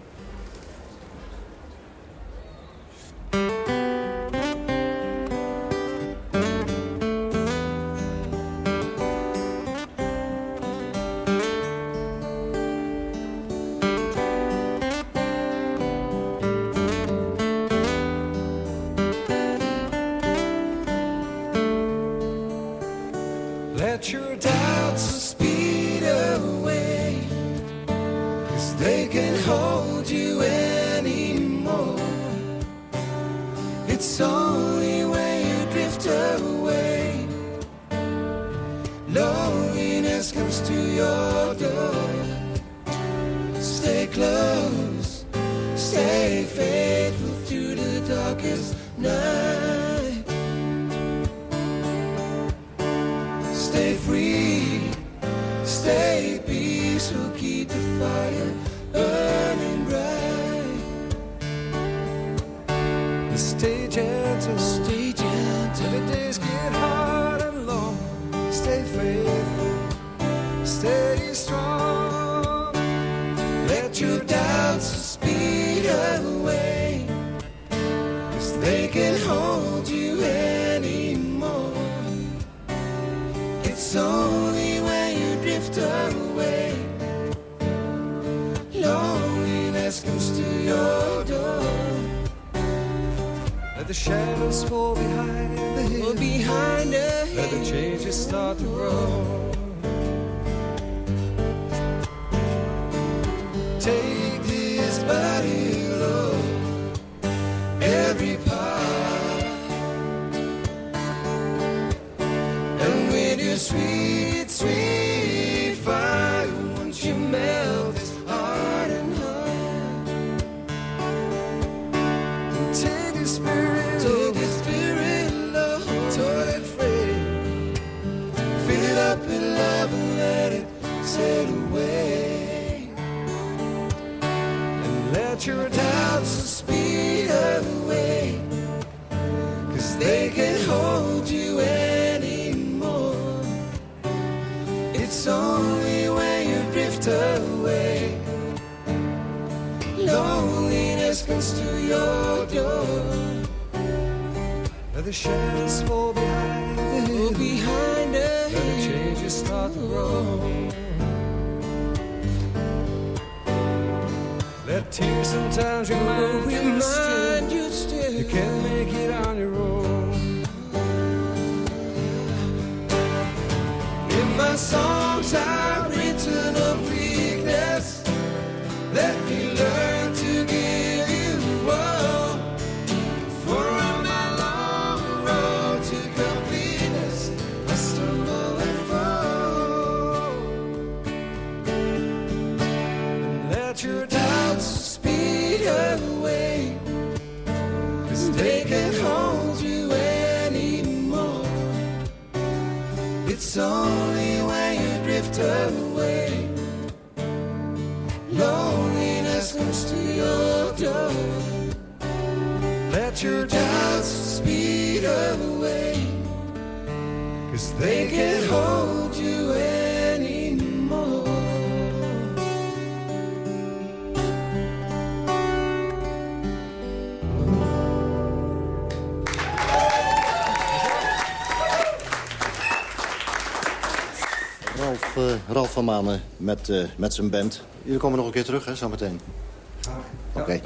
That tears sometimes remind, remind still. you still You can't make it on your own In my songs I've written a turn away. Loneliness comes to your door. Let your doubts speed away. Cause they can hold. Ralf, uh, Ralf van Manen met, uh, met zijn band. Jullie komen nog een keer terug, hè, zometeen? Oké.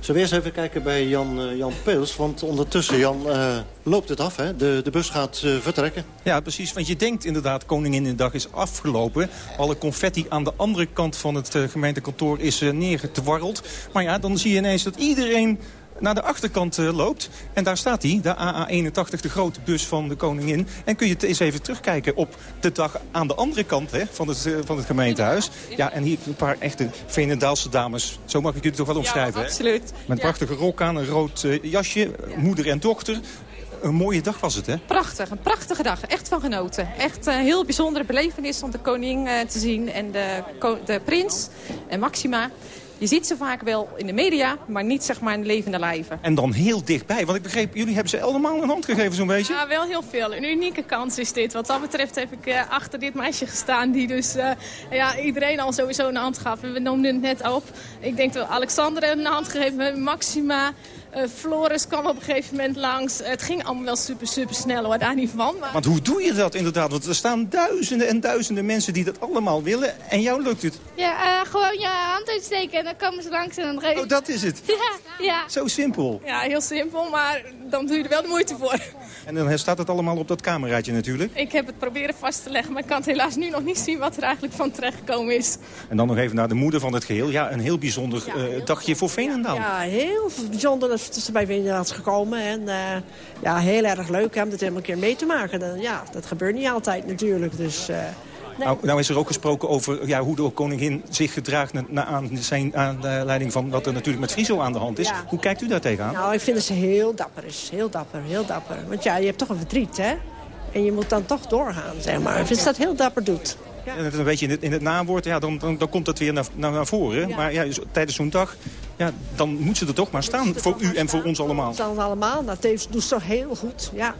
Zullen we eerst even kijken bij Jan, eh, Jan Peels? Want ondertussen, Jan, eh, loopt het af, hè? De, de bus gaat eh, vertrekken. Ja, precies. Want je denkt inderdaad, Koninginnedag is afgelopen. Alle confetti aan de andere kant van het eh, gemeentekantoor is uh, neergetwarreld. Maar ja, dan zie je ineens dat iedereen naar de achterkant uh, loopt. En daar staat hij, de AA81, de grote bus van de koningin. En kun je eens even terugkijken op de dag aan de andere kant hè, van, het, uh, van het gemeentehuis. Ja, en hier een paar echte Venendaalse dames. Zo mag ik jullie toch wel omschrijven, ja, absoluut. Hè? Met een prachtige rok aan, een rood uh, jasje, moeder en dochter. Een mooie dag was het, hè? Prachtig, een prachtige dag. Echt van genoten. Echt een heel bijzondere belevenis om de koning te zien en de, de prins en Maxima. Je ziet ze vaak wel in de media, maar niet zeg maar in levende lijven. En dan heel dichtbij, want ik begreep, jullie hebben ze allemaal een hand gegeven zo'n beetje. Ja, wel heel veel. Een unieke kans is dit. Wat dat betreft heb ik uh, achter dit meisje gestaan die dus uh, ja, iedereen al sowieso een hand gaf. En we noemden het net op. Ik denk dat Alexander een hand gegeven Maxima... Uh, Floris kwam op een gegeven moment langs. Het ging allemaal wel super, super snel hoor, daar niet van. Maar... Want hoe doe je dat inderdaad? Want er staan duizenden en duizenden mensen die dat allemaal willen. En jou lukt het. Ja, uh, gewoon je hand uitsteken en dan komen ze langs en dan geven. Oh, dat is het? Ja, ja. Zo simpel? Ja, heel simpel, maar dan doe je er wel de moeite voor. En dan staat het allemaal op dat cameraatje natuurlijk? Ik heb het proberen vast te leggen, maar ik kan het helaas nu nog niet zien wat er eigenlijk van terechtgekomen is. En dan nog even naar de moeder van het geheel. Ja, een heel bijzonder ja, heel uh, dagje voor Veenendaal. Ja, heel bijzonder dat ze bij Veenendaal is gekomen. En uh, ja, heel erg leuk om dit helemaal een keer mee te maken. En, ja, dat gebeurt niet altijd natuurlijk, dus... Uh, Nee. Nou, nou, is er ook gesproken over ja, hoe de koningin zich gedraagt... Na, na aan zijn aanleiding van wat er natuurlijk met Friso aan de hand is. Ja. Hoe kijkt u daar tegenaan? Nou, ik vind dat ze heel dapper is. Heel dapper, heel dapper. Want ja, je hebt toch een verdriet, hè? En je moet dan toch doorgaan, zeg maar. Ik vind dat heel dapper doet. Ja. En het een beetje in het, in het nawoord, ja, dan, dan, dan komt dat weer naar, naar, naar voren. Ja. Maar ja, tijdens zo'n dag, ja, dan moet ze er toch maar staan. Voor u en voor ons allemaal. Voor ons allemaal. Nou, Tevens doet ze toch heel goed, ja.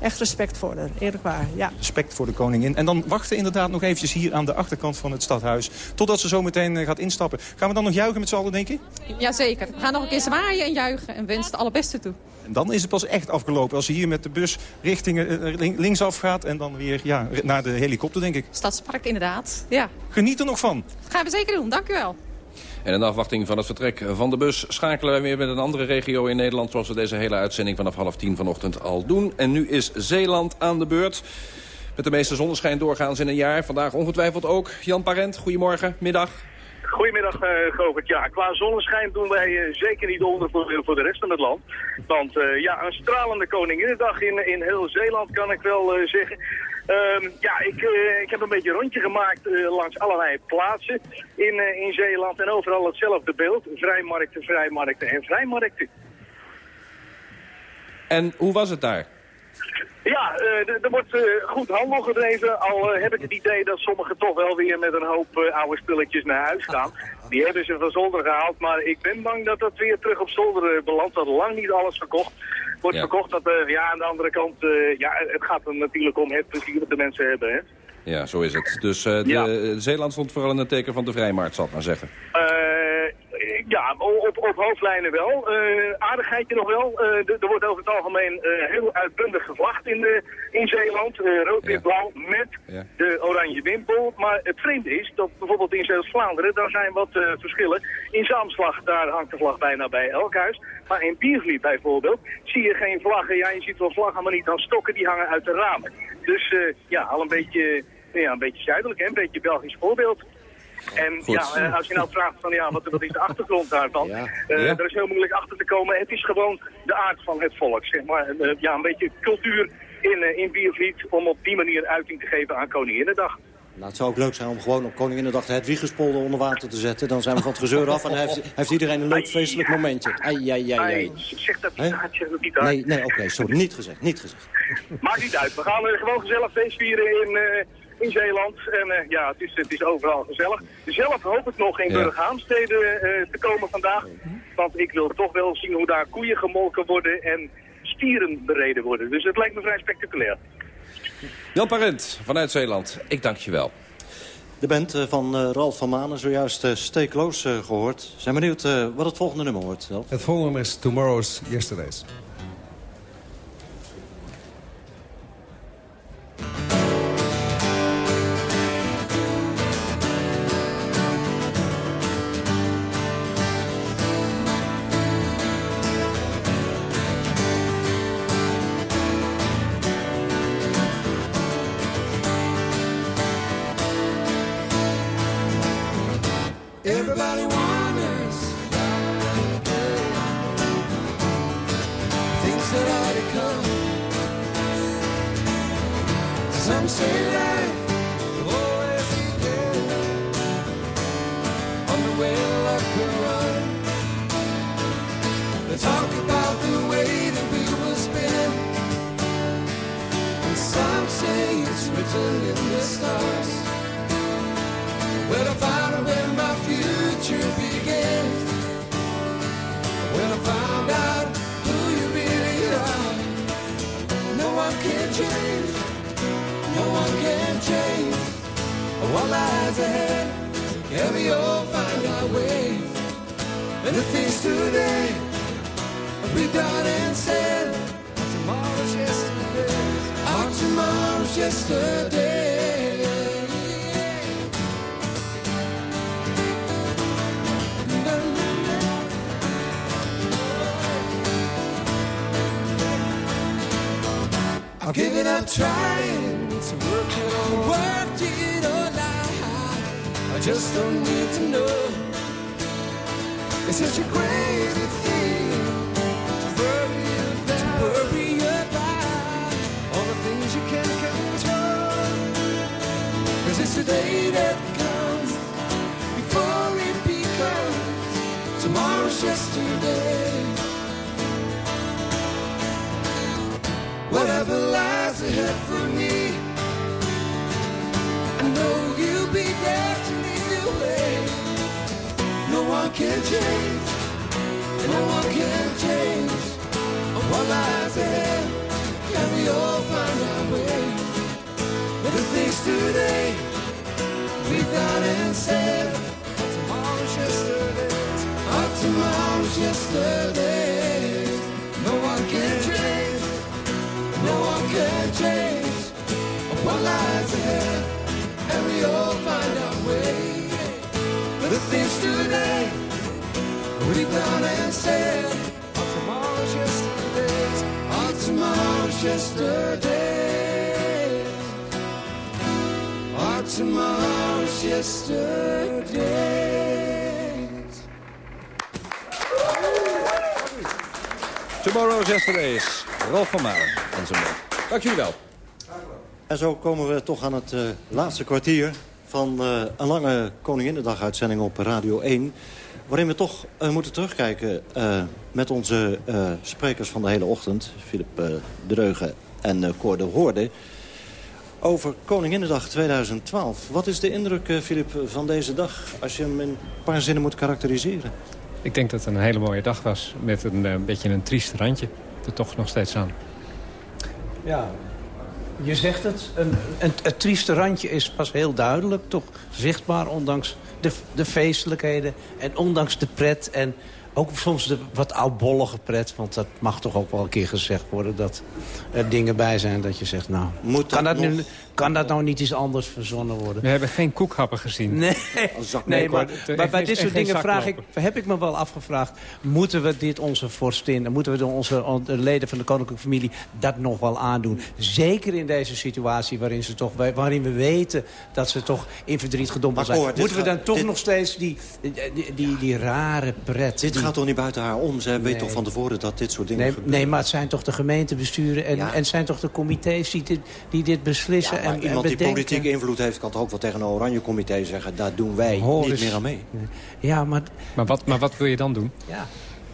Echt respect voor haar, eerlijk waar, ja. Respect voor de koningin. En dan wachten inderdaad nog eventjes hier aan de achterkant van het stadhuis. Totdat ze zo meteen gaat instappen. Gaan we dan nog juichen met z'n allen, denk je? Jazeker. We gaan nog een keer zwaaien en juichen en wensen het allerbeste toe. En dan is het pas echt afgelopen. Als ze hier met de bus richting uh, linksaf gaat en dan weer ja, naar de helikopter, denk ik. Stadspark, inderdaad. Ja. Geniet er nog van. Dat gaan we zeker doen. Dank u wel. En in afwachting van het vertrek van de bus schakelen wij weer met een andere regio in Nederland... zoals we deze hele uitzending vanaf half tien vanochtend al doen. En nu is Zeeland aan de beurt. Met de meeste zonneschijn doorgaans in een jaar. Vandaag ongetwijfeld ook. Jan Parent, goedemorgen, middag. Goedemiddag, uh, Govert. Ja, qua zonneschijn doen wij uh, zeker niet onder voor, voor de rest van het land. Want uh, ja, een stralende Koninginnedag in, in heel Zeeland kan ik wel zeggen. Um, ja, ik, uh, ik heb een beetje een rondje gemaakt uh, langs allerlei plaatsen in, uh, in Zeeland. En overal hetzelfde beeld. Vrijmarkten, vrijmarkten en vrijmarkten. En hoe was het daar? Ja, er wordt goed handel gedreven. Al heb ik het idee dat sommigen toch wel weer met een hoop oude spulletjes naar huis gaan. Die hebben ze van zolder gehaald. Maar ik ben bang dat dat weer terug op zolder belandt. Dat lang niet alles verkocht wordt ja. verkocht. Dat, ja, aan de andere kant, ja, het gaat er natuurlijk om het plezier dat de mensen hebben. Hè? Ja, zo is het. Dus uh, de, ja. Zeeland stond vooral in het teken van de vrijmarkt, zal ik maar zeggen. ja, op, op hoofdlijnen wel. aardigheidje nog wel. er wordt over het algemeen heel uitbundig gevlacht in, de, in Zeeland. rood, wit, blauw met ja. de oranje wimpel. Maar het vreemde is dat bijvoorbeeld in Zeeuws-Vlaanderen, daar zijn wat verschillen. In Zaamslag, daar hangt de vlag bijna bij elk huis. Maar in Biervliet bijvoorbeeld zie je geen vlaggen. Ja, je ziet wel vlaggen, maar niet aan stokken. Die hangen uit de ramen. Dus ja, al een beetje, ja, een beetje zuidelijk, hè? een beetje Belgisch voorbeeld. En Goed. ja, uh, als je nou vraagt van ja, wat, wat is de achtergrond daarvan? Ja. Uh, ja. Er is heel moeilijk achter te komen. Het is gewoon de aard van het volk, zeg maar. ja, een beetje cultuur in, in Biervliet om op die manier uiting te geven aan Koninginnedag. Nou, het zou ook leuk zijn om gewoon op Koninginnedag de Hedwiegespolder onder water te zetten. Dan zijn we van het gezeur af en heeft, heeft iedereen een leuk feestelijk momentje. Ai, ai, ai, ai. Zeg dat niet uit, zeg dat niet uit. Nee, nee oké, okay, sorry, niet gezegd, niet gezegd. Maakt niet uit, we gaan gewoon gezellig feest vieren in, in Zeeland. En uh, ja, het is, het is overal gezellig. Zelf hoop ik nog in ja. Burghaamstede te komen vandaag. Want ik wil toch wel zien hoe daar koeien gemolken worden en stieren bereden worden. Dus het lijkt me vrij spectaculair. Jan Parent vanuit Zeeland, ik dank je wel. De band van uh, Ralf van Manen, zojuist uh, uh, gehoord. Zijn benieuwd wat het volgende nummer wordt. Zelf. Het volgende nummer is Tomorrow's Yesterdays. Up trying to work it all, worked it all out. I just don't need to know. It's such a crazy thing to worry about, to worry about all the things you can't control. Cause it's the day that comes before it becomes tomorrow's yesterday. Whatever lies ahead for me, I know you'll be there to lead the way. No one can change, no one can change what lies ahead. Can we all find our way? But the things today we've done and said, tomorrow's yesterday's, our tomorrow's yesterday's. What lies ahead. And we all find our way. But the things today we've done and said, our tomorrow's yesterday's, our tomorrow's yesterday. Our tomorrow's yesterday. Tomorrow's Yesterday's. Rolf van Malen en zijn man. Dank jullie wel. En zo komen we toch aan het eh, laatste kwartier van eh, een lange Koninginnedag-uitzending op Radio 1... waarin we toch eh, moeten terugkijken eh, met onze eh, sprekers van de hele ochtend... Philip eh, Dreugen en uh, Cor de Hoorde... over Koninginnedag 2012. Wat is de indruk, eh, Philip, van deze dag... als je hem in een paar zinnen moet karakteriseren? Ik denk dat het een hele mooie dag was. Met een eh, beetje een triest randje. Er toch nog steeds aan. Ja, je zegt het. Een, een, het trieste randje is pas heel duidelijk. Toch zichtbaar, ondanks de, de feestelijkheden. En ondanks de pret. En ook soms de wat oudbollige pret. Want dat mag toch ook wel een keer gezegd worden. Dat er dingen bij zijn dat je zegt... nou, kan, dat nu, kan dat nou niet iets anders verzonnen worden? We hebben geen koekhappen gezien. Nee, nee maar, maar bij dit soort dingen vraag ik, heb ik me wel afgevraagd... moeten we dit onze vorstin, moeten we onze on- de leden van de koninklijke familie... dat nog wel aandoen? Zeker in deze situatie waarin, ze toch, waarin we weten... dat ze toch in verdriet gedompeld zijn. Moeten we gaat- dan toch dit- nog steeds die, die, die, die rare pret... Dit die- gaat toch niet buiten haar om? Zij weet toch van tevoren dat dit soort dingen Nee, gebeuren? nee, maar het zijn toch de gemeentebesturen en, Ja. en het zijn toch de comité's die dit, die dit beslissen Ja, maar en, en iemand die politiek invloed heeft... kan toch ook wel tegen een oranje comité zeggen... daar doen wij Hoor niet meer aan mee. Ja, maar... Maar wat, maar wat wil je dan doen? Ja.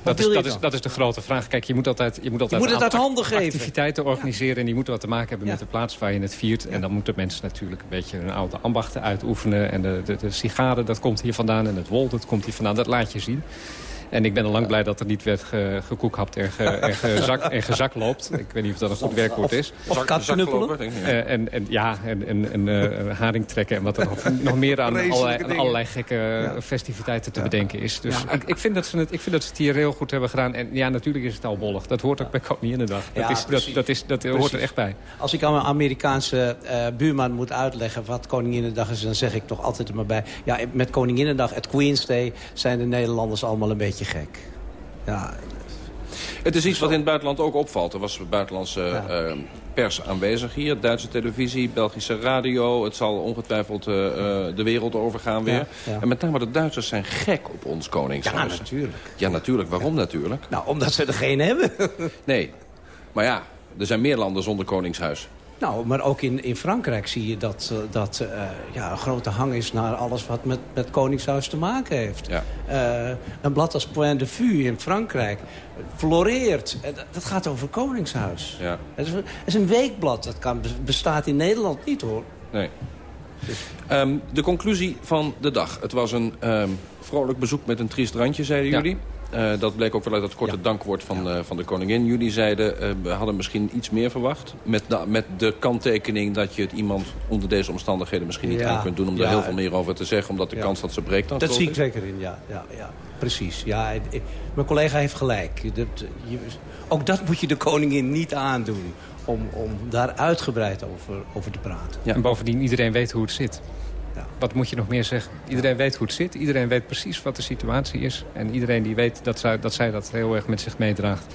Dat is, je dat, is, dat is de grote vraag. Kijk, je moet altijd, je moet altijd moet het handen geven. activiteiten organiseren... en die moeten wat te maken hebben Ja. met de plaats waar je het viert. En dan moeten mensen natuurlijk een beetje hun oude ambachten uitoefenen. En de, de, de sigade, dat komt hier vandaan. En het wol, dat komt hier vandaan. Dat laat je zien. En ik ben al lang blij dat er niet werd ge, gekoekhapt en, ge, en, gezak, en gezak loopt. Ik weet niet of dat een goed werkwoord is. Of ja. Eh, en, en ja, en, en, en eh, haring trekken en wat er nog, nog meer aan allerlei, aan dingen. allerlei gekke festiviteiten te bedenken is. Dus Ja. ik, ik, vind dat ze het, ik vind dat ze het hier heel goed hebben gedaan. En ja, natuurlijk is het al bollig. Dat hoort ook bij Koninginnedag. Dat, Ja, is, dat, is, dat hoort er echt bij. Als ik aan mijn Amerikaanse eh, buurman moet uitleggen wat Koninginnedag is... dan zeg ik toch altijd er maar bij... ja, met Koninginnedag, het Queen's Day... zijn de Nederlanders allemaal een beetje gek. Ja, Het is iets wat in het buitenland ook opvalt. Er was buitenlandse eh, pers aanwezig hier. Duitse televisie, Belgische radio. Het zal ongetwijfeld eh, eh, de wereld overgaan weer. Ja, ja. En met name de Duitsers zijn gek op ons koningshuis. Ja, natuurlijk. Ja, natuurlijk. Waarom natuurlijk? Nou, omdat ze er geen hebben. nee. Maar ja, er zijn meer landen zonder koningshuis. Nou, maar ook in, in Frankrijk zie je dat, uh, dat uh, ja, een grote hang is naar alles wat met, met Koningshuis te maken heeft. Ja. Uh, een blad als Point de Vue in Frankrijk floreert. Dat gaat over Koningshuis. Ja. Het, is, het is een weekblad. Dat kan, bestaat in Nederland niet, hoor. Nee. Um, de conclusie van de dag. Het was een um, vrolijk bezoek met een triest randje, zeiden ja. jullie. Uh, dat bleek ook wel uit het korte ja. dankwoord van, ja. uh, van de koningin. Jullie zeiden, uh, we hadden misschien iets meer verwacht. Met de, met de kanttekening dat je het iemand onder deze omstandigheden misschien niet Ja. aan kunt doen... om Ja. er heel veel meer over te zeggen, omdat de Ja. kans dat ze breekt dan Dat zie ik is. zeker in, ja. ja, ja. Precies. Ja, ik- ik- mijn collega heeft gelijk. Dat, je, ook dat moet je de koningin niet aandoen. Om, om daar uitgebreid over, over te praten. En bovendien, iedereen weet hoe het zit. Wat moet je nog meer zeggen? Iedereen weet hoe het zit. Iedereen weet precies wat de situatie is. En iedereen die weet dat zij dat, zij dat heel erg met zich meedraagt.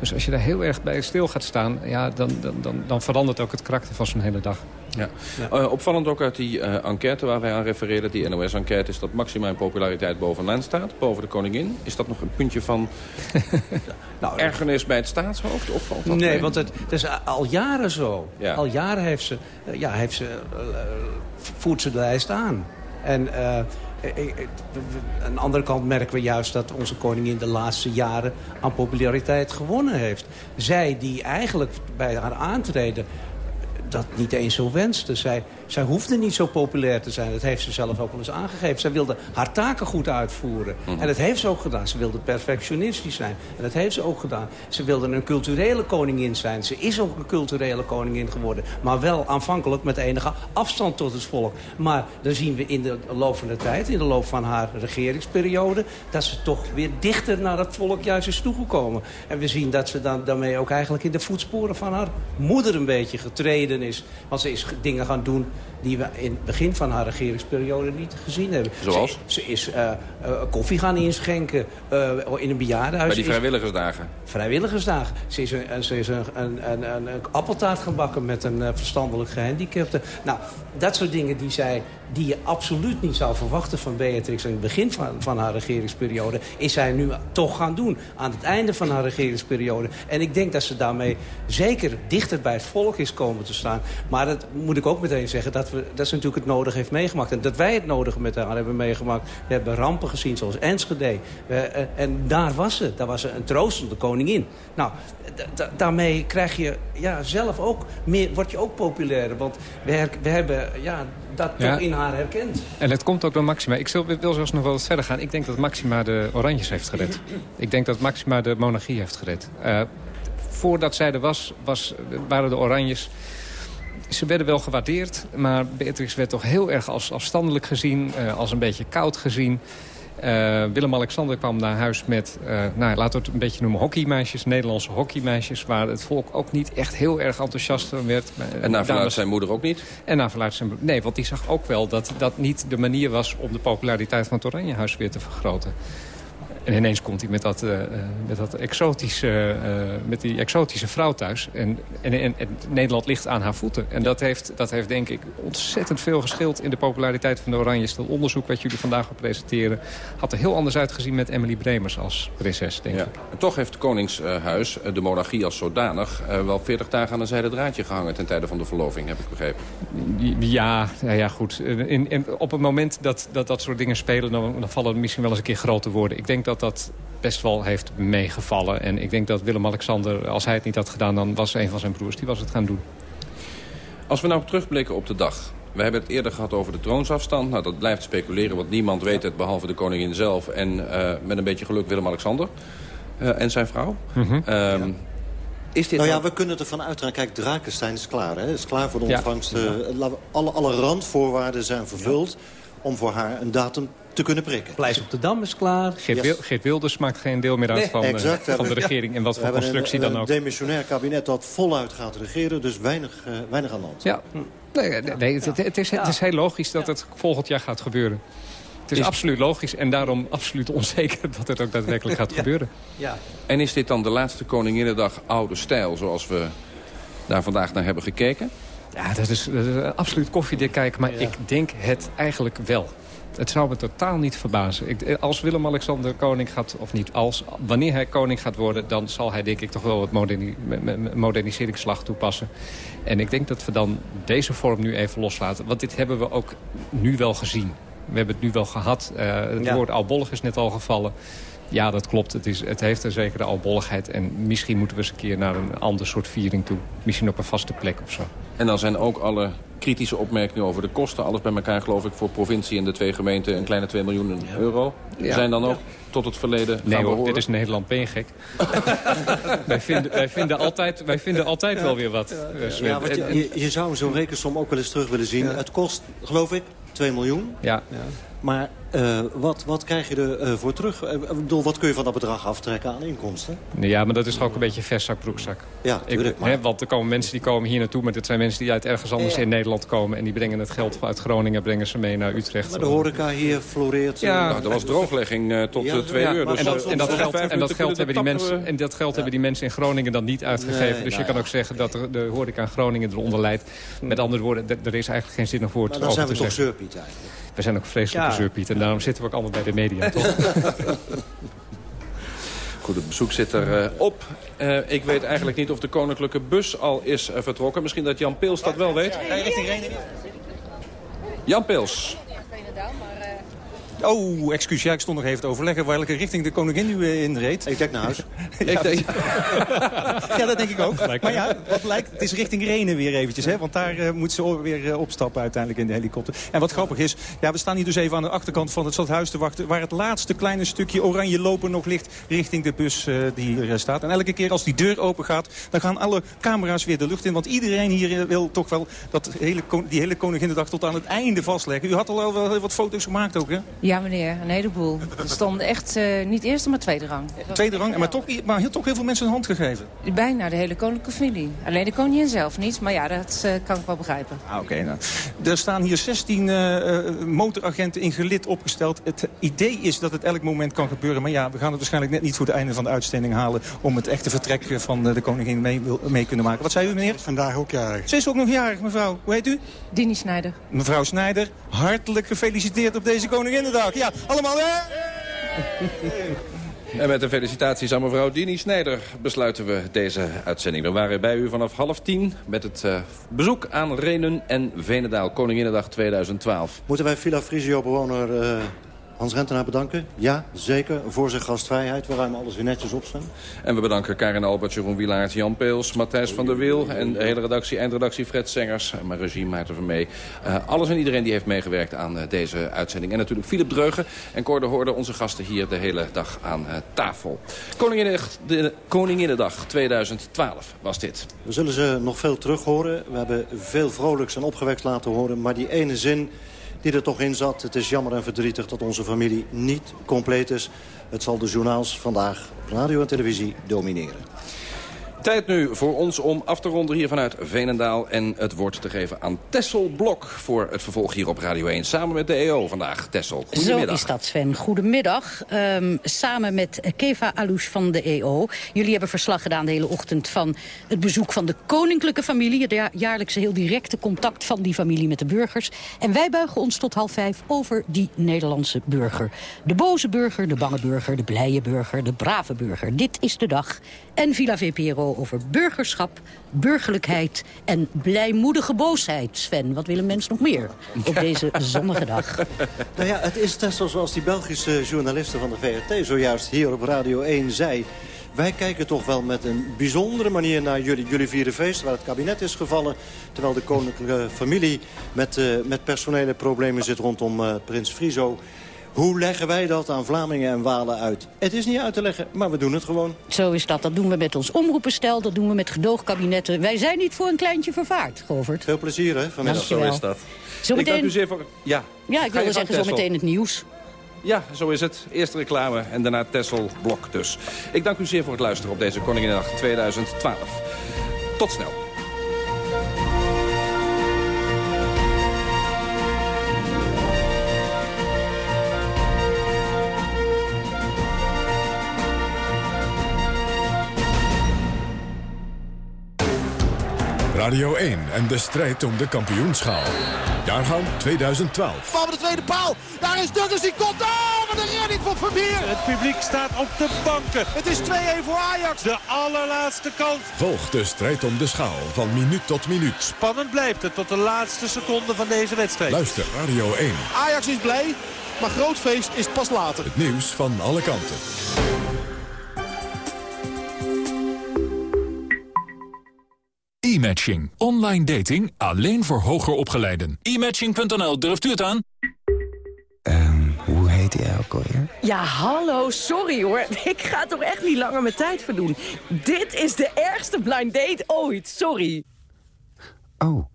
Dus als je daar heel erg bij stil gaat staan... Ja, dan, dan, dan, dan verandert ook het karakter van zo'n hele dag. Ja. Eh, opvallend ook uit die eh, enquête waar wij aan refereren, die NOS-enquête... is dat Maxima in populariteit bovenaan staat, boven de koningin. Is dat nog een puntje van nou, ergernis bij het staatshoofd? Of valt dat Nee, mee? want het, het is al jaren zo. Ja. Al jaren heeft ze, eh, ja, heeft ze, voert ze de lijst aan. En aan de andere kant merken we juist dat onze koningin de laatste jaren aan populariteit gewonnen heeft. Zij die eigenlijk bij haar aantreden dat niet eens zo wenste. Zij, zij hoefde niet zo populair te zijn. Dat heeft ze zelf ook wel eens aangegeven. Zij wilde haar taken goed uitvoeren. Mhm. En dat heeft ze ook gedaan. Ze wilde perfectionistisch zijn. En dat heeft ze ook gedaan. Ze wilde een culturele koningin zijn. Ze is ook een culturele koningin geworden. Maar wel aanvankelijk met enige afstand tot het volk. Maar dan zien we in de loop van de tijd, in de loop van haar regeringsperiode... dat ze toch weer dichter naar het volk juist is toegekomen. En we zien dat ze dan, daarmee ook eigenlijk in de voetsporen van haar moeder een beetje getreden is. Want ze is ge- dingen gaan doen die we in het begin van haar regeringsperiode niet gezien hebben. Zoals? Ze, ze is eh, eh, koffie gaan inschenken eh, in een bejaardenhuis. Bij die vrijwilligersdagen. Vrijwilligersdag. Ze is, een, ze is een, een, een, een, appeltaart gebakken met een verstandelijk gehandicapte. Nou, dat soort dingen die, zij, die je absoluut niet zou verwachten van Beatrix... in het begin van, van haar regeringsperiode... is zij nu toch gaan doen aan het einde van haar regeringsperiode. En ik denk dat ze daarmee zeker dichter bij het volk is komen te staan. Maar dat moet ik ook meteen zeggen dat, we, dat ze natuurlijk het nodige heeft meegemaakt. En dat wij het nodige met haar hebben meegemaakt. We hebben rampen gezien zoals Enschede. Eh, en daar was ze. Daar was ze een troostende koningin. Nou, da- da- daarmee krijg je ja, zelf ook meer, word je ook populairder. Want we, we hebben ja, dat Ja. toch in haar herkend. En het komt ook door Maxima. Ik wil, wil zelfs nog wel wat verder gaan. Ik denk dat Maxima de Oranjes heeft gered. Ik denk dat Maxima de monarchie heeft gered. Eh, voordat zij er was, was, waren de Oranjes... Ze werden wel gewaardeerd, maar Beatrix werd toch heel erg als afstandelijk gezien. eh, als een beetje koud gezien. Eh, Willem-Alexander kwam naar huis met, eh, nou, laten we het een beetje noemen, hockeymeisjes. Nederlandse hockeymeisjes, waar het volk ook niet echt heel erg enthousiast van werd. En naar verluidt zijn moeder ook niet? en naar verluidt zijn... Nee, want die zag ook wel dat dat niet de manier was... om de populariteit van het Oranjehuis weer te vergroten. En ineens komt hij met dat, eh, eh, met dat exotische, eh, met die exotische vrouw thuis. En, en, en, en Nederland ligt aan haar voeten. En dat heeft, dat heeft denk ik ontzettend veel geschild in de populariteit van de Oranjes. Dat onderzoek wat jullie vandaag gaan presenteren... had er heel anders uitgezien met Emily Bremers als prinses, denk Ja. ik. En toch heeft het Koningshuis, de monarchie als zodanig... wel 40 dagen aan een zijde draadje gehangen ten tijde van de verloving, heb ik begrepen. Ja, ja, ja goed. In, in, op het moment dat, dat dat soort dingen spelen... Dan, dan vallen misschien wel eens een keer grote woorden. Ik denk dat dat best wel heeft meegevallen. En ik denk dat Willem-Alexander, als hij het niet had gedaan... dan was een van zijn broers, die was het gaan doen. Als we nou terugblikken op de dag. We hebben het eerder gehad over de troonsafstand. Nou, dat blijft speculeren, want niemand weet het behalve de koningin zelf. En eh, met een beetje geluk Willem-Alexander eh, en zijn vrouw. Ehm, Is dit nou ja, nou- we kunnen ervan uitgaan. Kijk, Drakenstein is klaar. Hè? Is klaar voor de Ja. ontvangst. eh, laten we- alle, alle randvoorwaarden zijn vervuld om voor haar een datum te kunnen prikken. Pleis op de Dam is klaar. Geert, Wil- Geert Wilders maakt geen deel meer uit Nee, van, eh, exact. We van de regering. En wat voor constructie een, dan een ook. demissionair kabinet dat voluit gaat regeren. Dus weinig, eh, weinig aan de hand. Ja. Nee, nee, nee, het, het, het is, het is heel logisch dat het volgend jaar gaat gebeuren. Het is, absoluut logisch en daarom absoluut onzeker dat het ook daadwerkelijk gaat gebeuren. Ja. En is dit dan de laatste Koninginnedag oude stijl zoals we daar vandaag naar hebben gekeken? Ja, dat is, dat is absoluut koffiedik kijken, maar ik denk het eigenlijk wel. Het zou me totaal niet verbazen. Ik, als Willem-Alexander koning gaat, of niet als, wanneer hij koning gaat worden... dan zal hij denk ik toch wel wat moderni moderniseringsslag toepassen. En ik denk dat we dan deze vorm nu even loslaten. Want dit hebben we ook nu wel gezien. We hebben het nu wel gehad. Uh, het Ja. woord albollig is net al gevallen. Ja, dat klopt. Het, is, het heeft een zekere albolligheid. En misschien moeten we eens een keer naar een ander soort viering toe. Misschien op een vaste plek of zo. En dan zijn ook alle kritische opmerkingen over de kosten. Alles bij elkaar geloof ik voor provincie en de twee gemeenten een kleine 2 miljoen euro. Ja. Zijn dan ook tot het verleden gaan Nee hoor, dit is Nederland, ben je gek? wij, vinden, wij, vinden altijd, wij vinden altijd wel weer wat, eh. Ja, want je, je zou zo'n rekensom ook wel eens terug willen zien. Het kost, geloof ik, 2 miljoen. Ja. Maar eh, wat, wat krijg je er eh, voor terug? Eh, Ik bedoel, wat kun je van dat bedrag aftrekken aan inkomsten? Nee, ja, maar dat is toch ook een beetje verzak, broekzak. Ja, tuurlijk, Ik, maar- hè, want er komen mensen die komen hier naartoe... maar dit zijn mensen die uit ergens anders Ja. in Nederland komen... en die brengen het geld uit Groningen brengen ze mee naar Utrecht. Maar de horeca hier floreert. Ja. Nou, er was drooglegging eh, tot Ja, eh, twee ja, uur. maar Dus en dat, en dat om geld, en dat geld, hebben, die de mensen, en dat geld hebben die mensen in Groningen dan niet uitgegeven. Nee, dus nou je kan ja. ook zeggen dat er de horeca in Groningen eronder leidt. Met andere woorden, er is eigenlijk geen zinnig woord Maar dan zijn we te toch zeurpiet eigenlijk. We zijn ook vreselijke Ja. zeurpiet. En daarom zitten we ook allemaal bij de media, toch? Goed, het bezoek zit er eh, op. Eh, ik weet eigenlijk niet of de koninklijke bus al is eh, vertrokken. Misschien dat Jan Peels dat wel weet. richting Renen. Jan Peels. Oh, excuus. Ja, ik stond nog even te overleggen welke richting de koningin nu eh, inreed. Ik denk naar huis. ja, ja, dat denk ik ook. Maar ja, wat lijkt, het is richting Renen weer eventjes. Hè? Want daar eh, moet ze weer eh, opstappen uiteindelijk in de helikopter. En wat grappig is, ja, we staan hier dus even aan de achterkant van het stadhuis te wachten... waar het laatste kleine stukje oranje lopen nog ligt richting de bus eh, die hier eh, staat. En elke keer als die deur open gaat, dan gaan alle camera's weer de lucht in. Want iedereen hier wil toch wel dat hele, die hele Koninginnedag tot aan het einde vastleggen. U had al wel heel wat foto's gemaakt ook, hè? Ja, meneer, een heleboel. Er stonden echt eh, niet eerste, maar tweede rang. Tweede rang, maar toch, maar heel, toch heel veel mensen een hand gegeven. Bijna de hele koninklijke familie. Alleen de koningin zelf niet, maar ja, dat eh, kan ik wel begrijpen. Ah, Oké, nou. Er staan hier 16 eh, eh, motoragenten in gelid opgesteld. Het idee is dat het elk moment kan gebeuren. Maar ja, we gaan het waarschijnlijk net niet voor het einde van de uitzending halen... om het echte vertrek van de koningin mee, wil- mee kunnen maken. Wat zei u, meneer? Vandaag ook jarig. Ze is ook nog jarig, mevrouw. Hoe heet u? Dini Snijder. Mevrouw Snijder, hartelijk gefeliciteerd op deze Koninginnedag. Ja, allemaal hè? En met de felicitaties aan mevrouw Dini Snijder besluiten we deze uitzending. We waren bij u vanaf half tien met het eh, bezoek aan Renen en Venendaal. Koninginnedag 2012. Moeten wij Villa Frisio-bewoner eh, Hans Rentenaar bedanken? Ja, zeker. Voor zijn gastvrijheid. We ruimen alles weer netjes op, Sven. En we bedanken Karin Albert, Jeroen Wielaert, Jan Peels, Matthijs van der Wiel... en de hele redactie, eindredactie Fred Sengers, en mijn regie Maarten Vermee. Eh alles en iedereen die heeft meegewerkt aan eh, deze uitzending. En natuurlijk Philip Dreugen en Cor de Hoorde, onze gasten hier de hele dag aan eh, tafel. Koninginnedag, de, Koninginnedag 2012 was dit. We zullen ze nog veel terug horen. We hebben veel vrolijks en opgewekt laten horen. Maar die ene zin die er toch in zat... het is jammer en verdrietig dat onze familie niet compleet is. Het zal de journaals vandaag op radio en televisie domineren. Tijd nu voor ons om af te ronden hier vanuit Veenendaal... en het woord te geven aan Tessel Blok voor het vervolg hier op Radio 1. Samen met de EO vandaag. Tessel, Zo goedemiddag. is dat, Sven. Goedemiddag. Ehm, samen met Keva Alouche van de EO. Jullie hebben verslag gedaan de hele ochtend van het bezoek van de koninklijke familie. Het ja- jaarlijkse heel directe contact van die familie met de burgers. En wij buigen ons tot half vijf over die Nederlandse burger. De boze burger, de bange burger, de blije burger, de brave burger. Dit is de dag. En Villa VPRO over burgerschap, burgerlijkheid en blijmoedige boosheid. Sven, wat wil een mens nog meer op deze zonnige dag? Nou ja, het is net zoals die Belgische journalisten van de VRT zojuist hier op Radio 1 zei. Wij kijken toch wel met een bijzondere manier naar jullie. Jullie vieren feest waar het kabinet is gevallen. Terwijl de koninklijke familie met, eh, met personele problemen zit rondom eh, prins Friso. Hoe leggen wij dat aan Vlamingen en Walen uit? Het is niet uit te leggen, maar we doen het gewoon. Zo is dat. Dat doen we met ons omroepenstel, dat doen we met gedoogkabinetten. Wij zijn niet voor een kleintje vervaard, Govert. Veel plezier, hè, vanmiddag. Zo is dat. Zometeen- Ik dank u zeer voor... Ja, Ja, ik wilde zeggen zo Tessel. meteen het nieuws. Ja, zo is het. Eerst reclame en daarna Tessel Blok dus. Ik dank u zeer voor het luisteren op deze Koninginnedag 2012. Tot snel. Radio 1 en de strijd om de kampioenschaal. Jaargang 2012. Bal op de tweede paal. Daar is Douglas, die komt. Oh, wat een redding van Vermeer. Het publiek staat op de banken. Het is 2-1 voor Ajax. De allerlaatste kans. Volg de strijd om de schaal van minuut tot minuut. Spannend blijft het tot de laatste seconde van deze wedstrijd. Luister Radio 1. Ajax is blij, maar groot feest is pas later. Het nieuws van alle kanten. E-matching. Online dating alleen voor hoger opgeleiden. E-matching.nl, durft u het aan? Um, hoe heet hij ook alweer? Ja, hallo, sorry hoor. Ik ga toch echt niet langer mijn tijd verdoen. Dit is de ergste blind date ooit, sorry. Oh.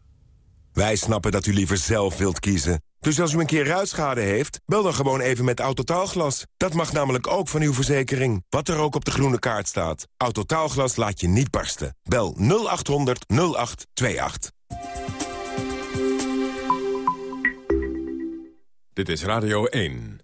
Wij snappen dat u liever zelf wilt kiezen. Dus als u een keer ruitschade heeft, bel dan gewoon even met Autotaalglas. Dat mag namelijk ook van uw verzekering. Wat er ook op de groene kaart staat. Autotaalglas laat je niet barsten. Bel 0800 0828. Dit is Radio 1.